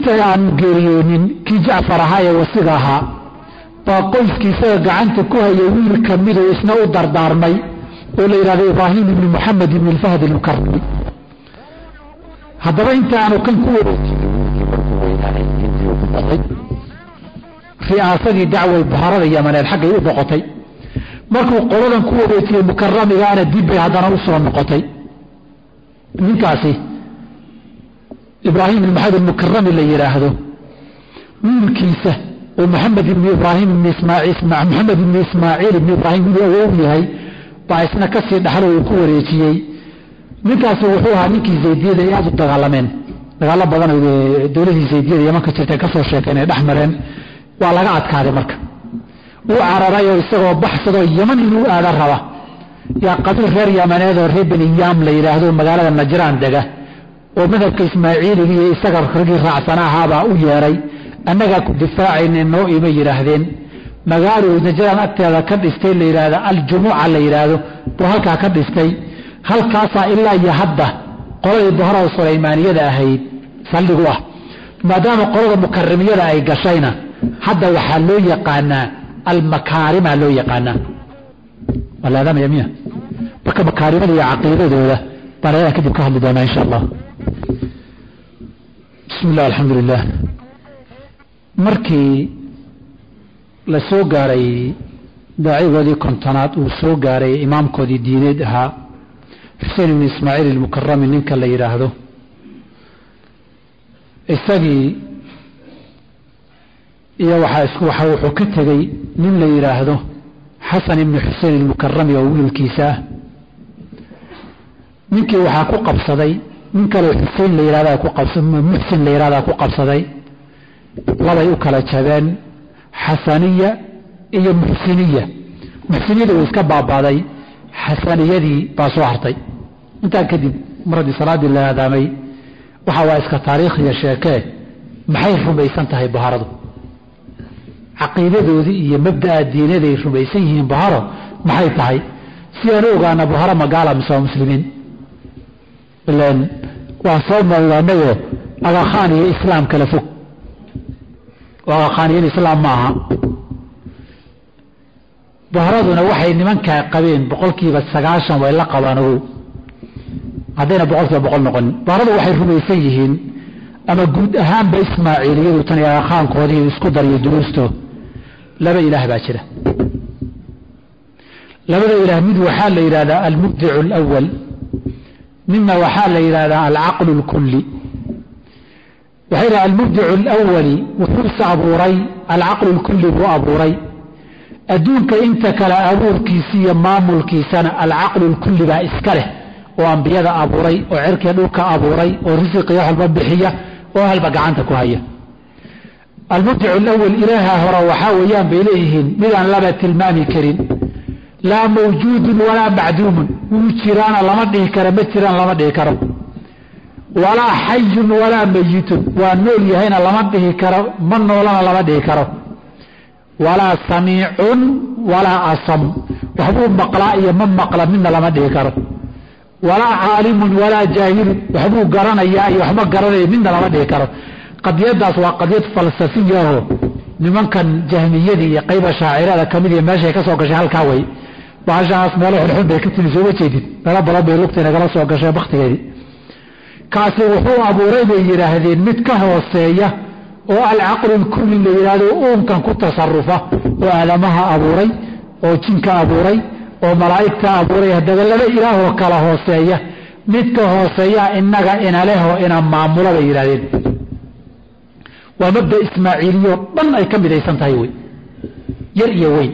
intay aanu geeriyoonin kii jacfar ahaa ee wasiga ahaa baa qoyskii isaga gacanta ku hayay wiil kamiduu isna u dardaarmay oo la yidhahdo ibraahim ibni moxamed ibni lfahd ilmukarami haddaba inta aanu kan ku ri'aasadii dacway buharada yamaneed xaggay u noqotay markuu qoladan ku wareejiyey mukaramigaana dibbay haddana u soo noqotay. Ninkaasi ibraahim maxamed almukarami la yidhaahdo wiilkiisa oo maxamed ibni ibraahim ibn maxamed ibni ismaaciil ibni ibraahim inuu yahay baa isna ka sii dhaxlo uu ku wareejiyey ninkaasi wuxuu ahaa ninkii zaydiyada ay aada u dagaalameen dagaalo badan dowladii zaydiyada yamanka jirta ka soo sheekeen ay dhex waa laga adkaaday marka uu cararay oo isagoo baxsadoo yaman inuu aada raba yaa qabiil reer yamaneed oo reer beniyaam la yidhaahdo magaalada najraan dega oo madhabka ismaaciiliga iyo isaga raggii raacsana ahaabaa u yeedhay annagaa ku difaacayna noo ima yidhaahdeen. Magaaluu najraan agteeda ka dhistay la yidhaahda aljumuuca la yidhaahdo buu halkaa ka dhistay. Halkaasaa ilaa iyo hadda qoladii bohorada sulaymaaniyada ahayd saldhigu ah. Maadaama qolada mukarimiyada ay gashayna hadda waxaa loo yaqaanaa almakaarimaa loo yaqaanaa. Marka makaarimada iyo caqiidadooda baan kadib ka hadli doonaa insha allah bismi illah alxamdu lilah markii la soo gaaray daacigoodii kontonaad uu soo gaaray imaamkoodii diineed ahaa xuseen ibn ismaaciil ilmukarami ninka la yidhaahdo isagii iyo waxaa wuxuu ka tegey nin la yidhaahdo xasan ibni xuseen ilmukarami oo wiilkiisa ah. Ninkii waxaa ku qabsaday nin kaleo xuseen la yihahdaa ku qabsa muxsin la yihahdaa ku qabsaday. Labay u kala jabeen xasaniya iyo muxsiniya muxsiniyadii way iska baabaaday xasaniyadii baa soo hartay. Intaa kadib maraddii salaaddii la aadaamay waxa waa iska taariikhiya sheekee maxay rumaysan tahay baharadu caqiidadoodii iyo mabda'a diinaday rumaysan yihiin baharo maxay tahay? Si aan u ogaana baharo magaala mise waa muslimiin ilan waan soo annagoo agakhaan iyo islaam kala fog. Oo agakhaaniyan islaam ma aha. Bohoraduna waxay nimankaa qabeen boqolkiiba sagaashan way la qabaan ogow haddayna boqolkiiba boqol noqonin bohoradu waxay rumaysan yihiin ama guud ahaanba ismaaciiliyadu tan iyo agakhaankoodii isku dariyo duruusto laba ilaah baa jira. Labada ilaah mid waxaa la yidhahdaa almubdicu alawal midna waxaa la yidhahdaa alcaqlu اlkuli waxay yidhaha almubdicu alawali wuxuuse abuuray alcaqlu اlkuli buu abuuray adduunka inta kale abuurkiisa iyo maamulkiisana alcaqlu اlkuli baa iska leh oo ambiyada abuuray oo cerkii dhulka abuuray oo risiqiyo walba bixiya oo halba gacanta ku haya almubdicu alawal ilaaha hore waxaa weeyaan bay leeyihiin midaan laba tilmaami karin laa mawjuudun walaa macduumun. Wuu jiraana lama dhihi karo ma jiraan lama dhihi karo. Walaa xayun walaa meyitun waa nool yahayna lama dhihi karo ma noolana lama dhihi karo. Walaa samiicun walaa asam. Waxbuu maqlaa iyo ma maqla midna lama dhihi karo. Walaa caalimun walaa jaahilun waxbuu garanayaa iyo waxma garanaya midna lama dhihi karo. Qadiyadaas waa qadiyad falsafiyaho. Nimankan jahmiyadii iyo qayba shaacirada ka mid iyo meeshay ka gashay halkaa way bahashaas meelo xunxun bay ka timi sooma jeedid meelo badan bay lugta nagala soo gashay baktigeedii kaasi wuxuu abuuray bay yidhaahdeen mid ka hooseeya oo alcaqlu lkulli la yidhaahdo uunkan ku tasarufa oo aadamaha abuuray oo jinka abuuray oo malaa'igta abuuray haddaba laba ilaahoo kala hooseeya. Midka hooseeyaa inaga inalehoo ina maamula bay yidhahdeen waa mabda ismaaciiliyo dhan ay ka midaysan tahay wey. Yar iyo weyn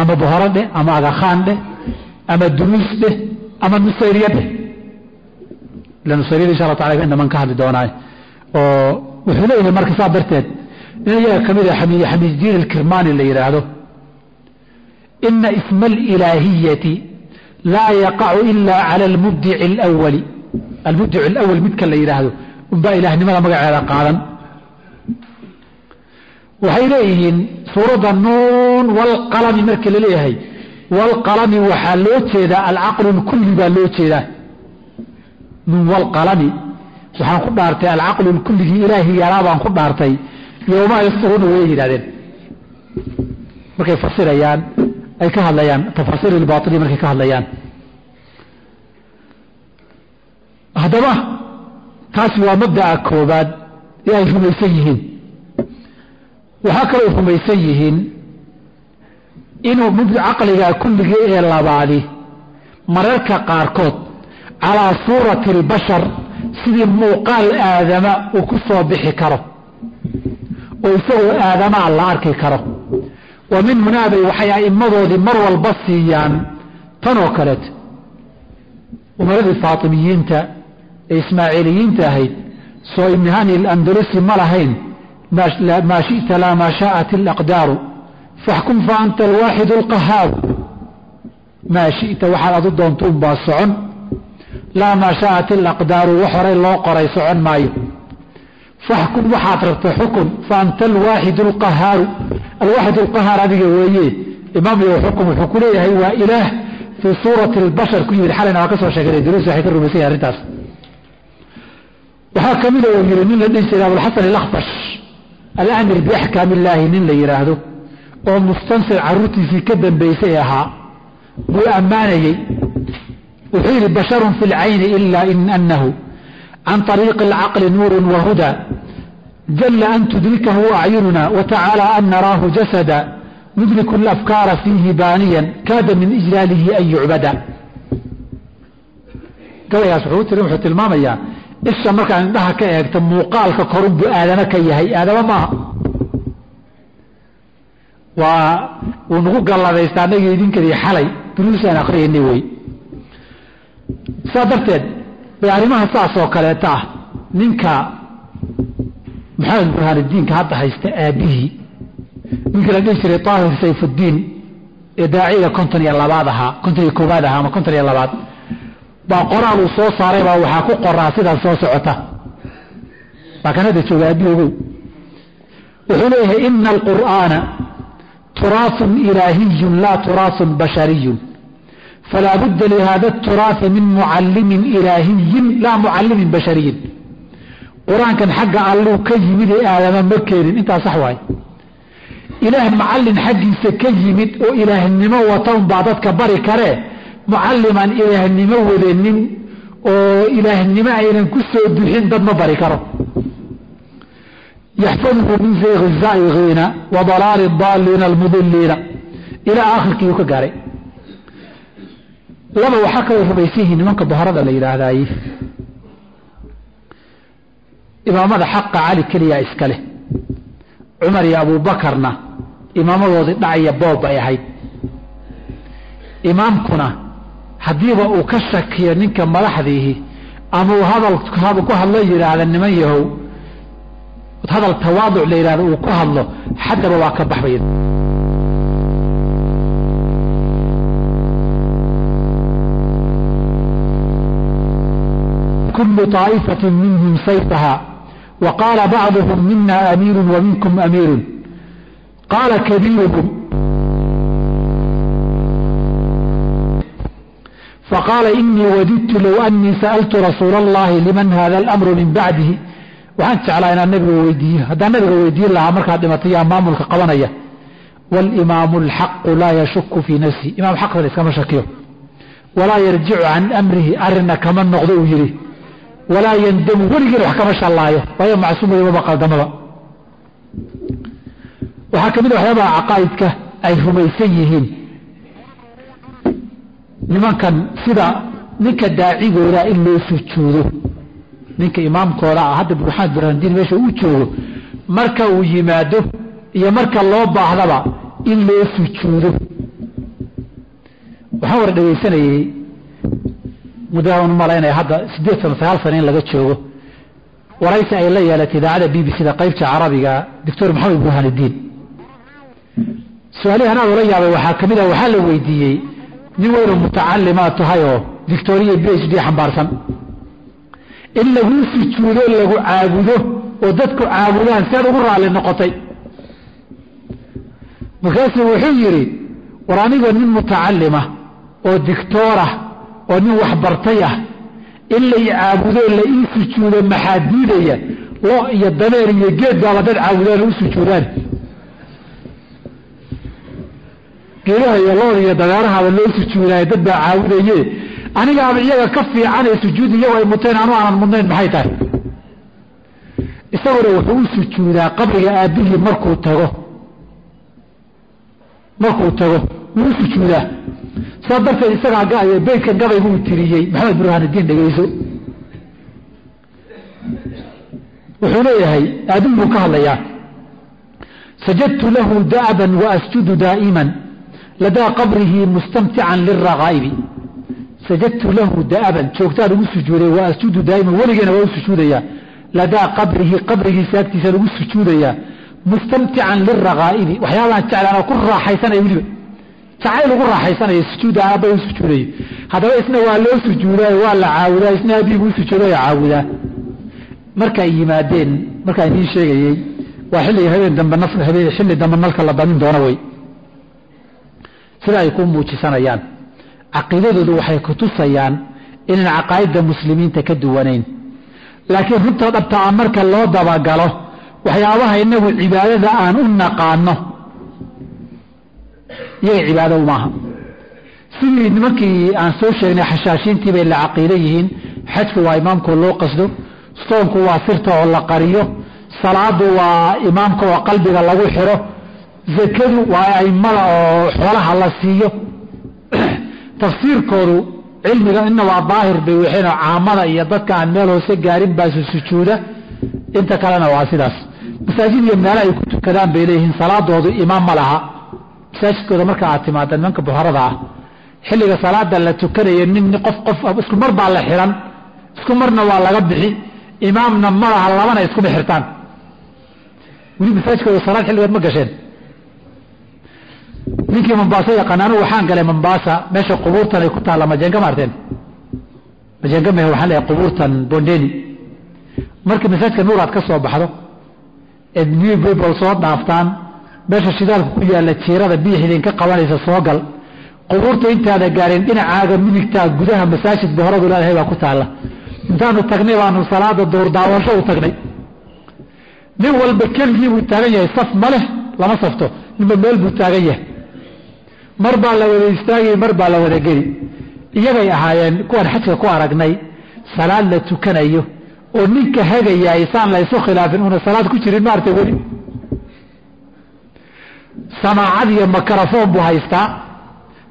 ama bohoro dheh ama agakhaan dheh ama duruus dheh ama nusayriya dheh ila nusayriyada insha alla tacala inaman ka hadli doonaayo oo wuxuu leeyahay marka saa darteed nin iyaga ka mid a xamiiddiin alkirmani la yidhaahdo ina isma alilaahiyati laa yaqacu ila cala almubdici alawali almubdic alawal midka la yidhaahdo unbaa ilaahnimada magaceeda qaadan waxay leeyihiin suuradda nuun walqalami markii la walqalami waxaa loo jeedaa alcaqlu lkulli baa loo jeedaa. Nuun walqalami waxaan ku dhaartay alcaqlu lkulligii ilaahi yaraa baan ku dhaartay. Yowmaa yasruuna way yidhahdeen. Markay fasirayaan ay ka hadlayaan tafaasiir ilbaatiliya markay ka hadlayaan. Haddaba taasi waa mabda'a koobaad ee ay rumaysan yihiin waxaa kaloo rumaysan yihiin inuu caqliga kulligii ee labaadi mararka qaarkood calaa suurati albashar sidii muuqaal aadama uu ku soo bixi karo. Oo isagoo aadamaa la arki karo. Wa min hunaabay waxay a'immadoodii mar walba siiyaan tan oo kaleeto umaradii faatimiyiinta ee ismaaciiliyiinta ahayd soo ibnihani alandalusi ma lahayn maa shita laa maa shaaءat اlaqdaaru faxkum faanta alwaaxid اlqahaaru maa shita waxaad adu doontuun baa socon laa maa shaaءat alaqdaaru wax horay loo qoray socon maayo faxkum waxaad rabta xukun faanta alwaaxid اlqahaaru alwaaxid اlqahaar adiga weeye imaam iyo xukum wuxuu ku leeyahay waa ilaah fii suurati اlbashar ku yimid xalayna waa ka soo sheeganay duruus waxay ka rumaysan yahay arrintaas waxaa ka mida uu yihi nin la dhihi jiray abulxasan alakfash alamir biaxkaam illaahi nin la yidhaahdo oo mustansir caruurtiisii ka dambaysay ahaa buu ammaanayey wuxuu yidhi basharun fi lcayni ila in anahu can ariiqi alcaqli nuurun wa huda jalla an tudrikahu acyununa watacaala an naraahu jasada mudriku alafkaara fiihi baaniyan kaada min ijlaalihi an yucbada gabaygaas wuxuu tilmaamayaa isha markaa indhaha ka eegta muuqaalka korun buu aadamo ka yahay. Aadamo maaha. Waa uu nagu galladaysta annagii idinkadii xalay. Duruusaan akhriyaynay wey. Saa darteed bay arrimaha saas oo kaleeta ah. Ninka maxamed burhaaniddiinka hadda haysta aabbihii. Ninka la dhihi jiray taahir sayfuddiin ee daaciga konton iyo labaad ahaa konton iyo koobaad ahaa ama konton iyo labaad baa qoraan uu soo saaray baa waxaa ku qoraa sidaas soo socota. Baa kan jooga adduunyagow wuxuu leeyahay ina alqur'aana turaahun ilaahiyun laa turaahun bashariyun. Falaa budda lihaada turaahi min mucallimin ilaahiyin laa mucallimin bashariyin. Qur'aankan xagga alluu ka yimid ee aadama ma keenin. Intaa sax waaye. Ilaah macallin xaggiisa ka yimid oo ilaahnimo wata baa dadka bari karee mucallimaan ilaahnimo wadanin oo ilaahnimo aynan ku soo duxin dad ma bari karo. yaxfaduhu min zayqi zaa'iqiina wa dalaali daaliina almudiliina ilaa aakhirkii uu ka gaaray. laba waxaa kaloo rumaysan yihiin nimanka boharada la yidhaahdaay. imaamada xaqa cali keliya iska cumar iyo abuubakarna imaamadoodii dhacaya boob bay ahayd. imaamkuna haddiiba uu ka shakiyo ninka madaxdiihi ama uu hadal ku hadlo yidhaahda niman yahow hadal tawaaduc la yidhahdo uu ku hadlo xaddaba waa ka baxbay kulu طaa'ifaة minhum sayfaha wa qaala bacduhum mina amiiru wa minkum amiiru faqaala inii wadidtu low anii sa'altu rasuula allahi liman hada alamru min bacdihi waxaan jeclaa inaan nabiga weydiiyo haddaan nabiga weydiin lahaa markaad dhimatay yaa maamulka qabanaya walimaamu alxaqu laa yashuku fii nafsi imaam xaqdan iskama shakiyo walaa yarjicu can amrihi arrinna kama noqdo uu yidhi walaa yandamu weligeed wax kama shallaayo waayo macsuumada maba qaldamaba waxaa ka mid a waxyaabaha caqaa'idka ay rumaysan yihiin nimankan sida ninka daacigooda in loo sujuudo ninka imaamkooda ah hadda maxamed burhaandiin meesha uu joogo marka uu yimaado iyo marka loo baahdaba in loo sujuudo waxaan war dhegaysanayey muddaaan malaynaya hadda siddeed sano sagaal sano in laga joogo. Waraysi ay la yeelatay idaacadda b b c da qaybta carabiga doctor maxamed burhaaniddiin. Su'aalihi anaad ula yaabay waxaa ka mid ah waxaa la weydiiyey nin weynoo mutacalimaa tahayoo victoriya b h d xambaarsan. In laguu sujuudo lagu caabudo oo dadku caabudaan sead ugu raalli noqotay. Markaasuu wuxuu yidhi war anigoo nin mutacalima oo dictoorah oo nin waxbartay ah in la i caabudo la ii sujuudo maxaa diidaya? Lo iyo dameer iyo geed baaba dad caabudaan u sujuudaan geedaha iyo looda iyo dameerahaaba loo sujuudaayo dad baa caabudaye anigaaba iyaga ka fiican ee sujuud iyagoo ay muteen anu aanan mudnayn maxay tahay? Isaguna wuxuu u sujuudaa qabriga aabbihii markuu tago. Markuu tago wuu u sujuudaa saa darteed isagaa ga-ayo beydkan gabaygu uu tiriyey. Maxamed burhaaniddiin dhegeyso wuxuu leeyahay aabbihi buu ka hadlayaa sajadtu lahu da'ban waasjudu daa'iman ladaa qabrihi mustamtican lilrakaa'ibi sajadtu lahu da'aban joogtaan ugu sujuuday wa asjudu daa'iman weligeena waa u sujuudayaa ladaa qabrihi qabrigiisa agtiisaan ugu sujuudayaa mustamtican lilrakaa'ibi waxyaabahan jeclaan ku raaxaysanaya weliba jacayl ugu raaxaysanaya sujuudda aabba u sujuudayo haddaba isna waa loo sujuudaayo waa la caabudaa isna aabbihi buu sujuudayo caabudaa markaay yimaadeen markaan idiin sheegayey waa xilliga habeen dambe xilli dambe nalka la damin doono wey sida ay ku muujisanayaan. Caqiidadoodu waxay ku tusayaan inaan caqaa'idda muslimiinta ka duwanayn. Laakiin runta dhabta a marka loo dabagalo waxyaabaha inagu cibaadada aan u naqaano iyaga cibaado maaha. Sidii nimankii aan soo sheegnay xashaashiintii bay la caqiido yihiin xajku waa imaamka loo qasdo soonku waa sirta oo la qariyo salaadu waa imaamka oo qalbiga lagu xiro zakadu waa aimada oo xoolaha la siiyo. <clears throat> Tafsiirkoodu cilmiga ina waa daahir bay waxeen caamada iyo dadka aan meel hoose gaarin baasu sujuuda. Inta kalena waa sidaas. Masaajid iyo meelo ay ku tukadaan bay leeyihiin salaadoodu imaam ma laha. Masaajidkooda marka aad timaada nimanka buharada ah xilliga salaada la tukanayo nin qof qof isku mar baa la xiran. Isku marna waa laga bixi. Imaamna ma laha labana iskuma xirtaan weli masaajidkooda salaad xilligood ma gasheen ninkii mombaaso yaqaan anigu waxaan galay mombaasa meesha qubuurtan ay ku taalla majenga ma majenga meh waxaan leeyahay qubuurtan bondeni. Markii masaajidka nuuraad ka soo baxdo eed new people soo dhaaftaan meesha shidaalka ku yaalla jiirada bidix idinka qabanaysa soo gal. Qubuurta intaada gaareen dhinacaaga midigtaa gudaha masaajid bohoradu leedahay baa ku taalla. Intaanu tagnay baanu salaada duur daawasho u tagnay. Nin walba keligii buu taagan yahay saf ma leh lama safto. Ninba meel buu taagan yahay mar baa la wada istaagay mar baa la wada geli. Iyagay ahaayeen kuwaan xajka ku aragnay salaad la tukanayo oo ninka hagayaay saan la ysu khilaafin una salaad ku jirin maarta weli. Samaacad iyo makarafoon buu haystaa.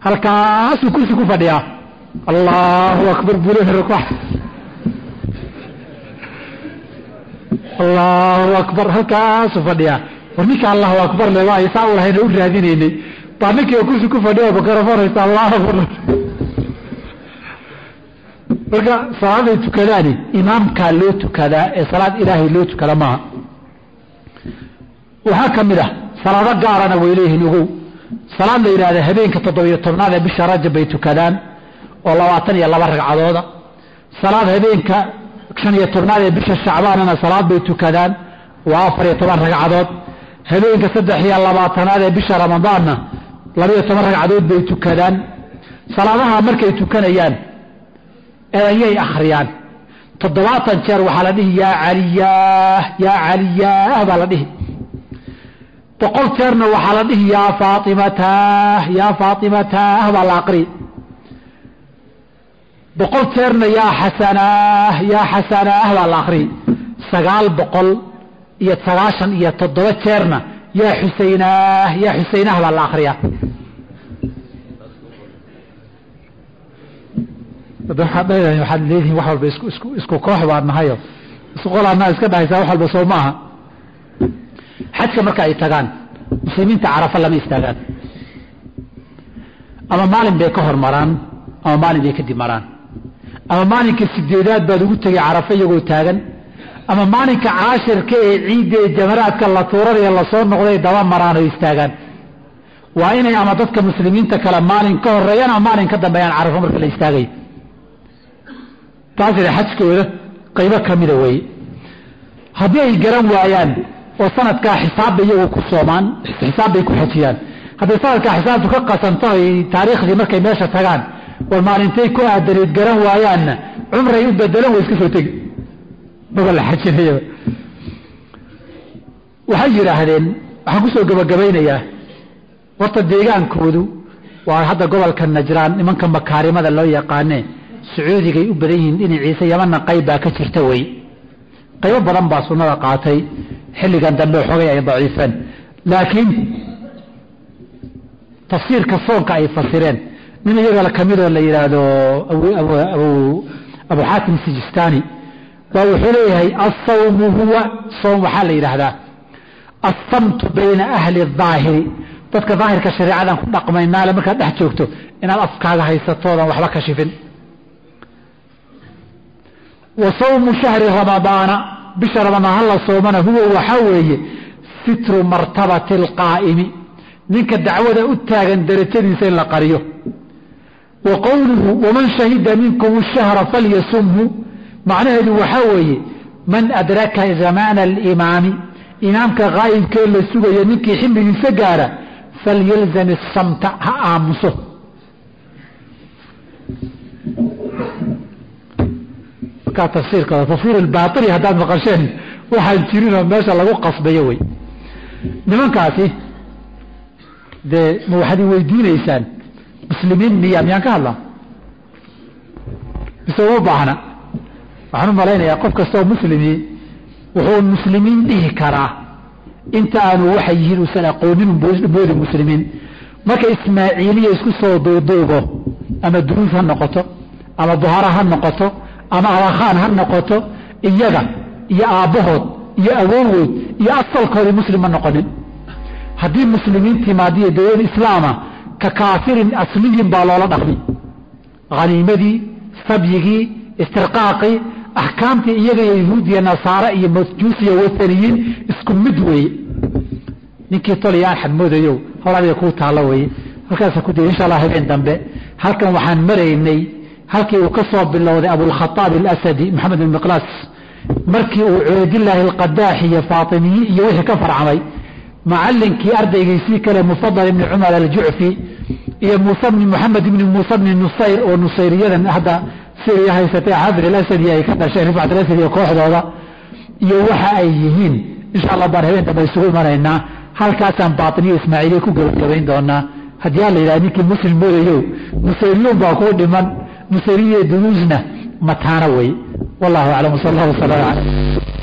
Halkaasuu kursi ku fadhiyaa. Allahu akbar rukuuc allahu akbar halkaasuu fadhiyaa. War ninka allahu akbar le waa saa u lahayna u raadinaynay baa ninkii kursi ku fadhiya makarafoon haysta akbar marka salaaday tukadaani imaamkaa loo tukadaa ee salaad ilaahay loo tukada maaha. Waxaa ka mid ah salaado gaarana way leeyihiin ogow. Salaad la yidhahda habeenka toddobiyo tobnaad ee bisha rajab bay tukadaan oo labaatan iyo laba ragcadooda. Salaad habeenka shan iyo tobnaad ee bisha shacbaanana salaad bay tukadaan waa afar iyo toban ragcadood. Habeenka saddex iyo labaatanaad ee bisha ramadaanna labaiyo toban ragcadood bay tukadaan. Salaadaha markay tukanayaan ayay akhriyaan. Toddobaatan jeer waxaa la dhihi yaa caliyaah yaa caliyaah baa la dhihi. Boqol jeerna waxaa la dhihi yaa faaimatah yaa faaimatah baa la aqri. Boqol jeerna yaa xasanaah yaa xasanaah baa la aqri. Sagaal boqol iyo sagaashan iyo toddoba jeerna yaa xuseynaah yaa xuseynaah baa la akriyaa waxaad leedihin wax walba isku koox baan nahayo isku qolaadnaa iska dhahaysaa wax walba soo maaha xajka marka ay tagaan muslimiinta carafa lama istaagaan ama maalin bay ka hor ama maalin bay kadib maraan ama maalinka sideedaad baad ugu tegay carafa iyagoo taagan ama maalinka caashirka ee ciidda ee jamaraadka la tuuranaya la soo noqday daba maraan oo istaagaan. Waa inay ama dadka muslimiinta kale maalin ka horeeyaan ama maalin ka dambeeyaan carafo marka la istaagayo taasina xajkooda qaybo ka mida weeye haddii ay garan waayaan oo sanadkaa xisaabba iyagu ku soomaan xisaab bay ku xajiyaan. Hadday sanadkaa xisaabtu ka qasanto ay taariikhdii markay meesha tagaan war maalintay ku aadanayd garan waayaanna cumray u bedelan way iska soo tegi maba la xajinayaba waxay yidhaahdeen waxaan ku soo gabagabaynayaa horta deegaankoodu waa hadda gobolka najraan nimanka makaarimada loo yaqaane sacuudigay u badan yihiin dhinaciisa yamanna qayb baa ka jirta wey. Qaybo badan baa sunnada qaatay xilligan dambe xoogay ay daciifeen. Laakiin tafsiirka soonka ay fasireen nin iyaga kamidoo la yidhaahdo abu xaatim sijistani baa wuxuu leeyahay asawmu huwa soom waxaa la yidhaahdaa. Assamtu bayna ahli daahiri dadka daahirka shareecadan ku dhaqmaynaale markaad dhex joogto inaad afkaaga haysatoodan waxba ka wa sawmu shahri ramadaana bisha ramadaan hala soomana huwa waxaa weeye sitru martabati alqaa'imi ninka dacwada u taagan darajadiisa in la qariyo. Wa qowluhu waman shahida minkum shahra falyasumhu macnaheedu waxaa weeye man adraka zamaana alimaami imaamka qaa'ibkee la sugayo ninkii xilligiisa gaara falyalzam isamta ha aamuso. Markaa tafsiirkooda tafsiir albaaili haddaad maqasheen waxaan jirinoo meesha lagu qasbayo wey. Nimankaasi dee ma waxaad i weydiinaysaan muslimiin miya miyaan ka hadlaa? Mise uma baahna waxaan u malaynayaa qof kastaoo muslimi wuxuu muslimiin dhihi karaa. Inta aanu waxay yihiin uusan aqoonin moodi muslimiin. Marka ismaaciiliya isku soo duuduubo ama duruus ha noqoto ama buhara ha noqoto ama abakhaan ha noqoto iyaga iyo aabbahood iyo awoowood iyo asalkoodii muslim ma noqonin. Haddii muslimiin timaadiyo dawlad islaama ka kaafirin asliyin baa loola dhaqmi. Haniimadii sabyigii istirqaaqii axkaamtii iyaga iyo yahuudiya nasaare iyo majuusiya wataniyiin isku mid weeye ninkii tolya aan xadmoodayow holaabay kuu taallo weeye halkaasa ku daya insha allah habeen dambe. Halkan waxaan maraynay halkii uu ka soo bilowday abulkhaaab alasadi maxamed bin miqlaas. Markii uu cubaydillaahi alqadaaxi iyo faatimiyi iyo wixii ka farcamay macalinkii ardaygiisii kale mufadal ibni cumar aljucfi iyo muuse bni moxamed ibni muuse bni nusayr oo nusayriyadan hadda syriya haysatay xaafid alasad iyo ay ka dhashay rifcat alasad iyo kooxdooda iyo waxa ay yihiin insha allah baan habeen dambe isugu imanaynaa halkaasaan baatiniya ismaaciiliya ku gabagabayn doonaa haddii a la yidhaha ninkii muslim moodayo musayliyuun baa kuu dhiman musayliya duruusna mataana wey. Wallahu aclam wsal allah wasala ala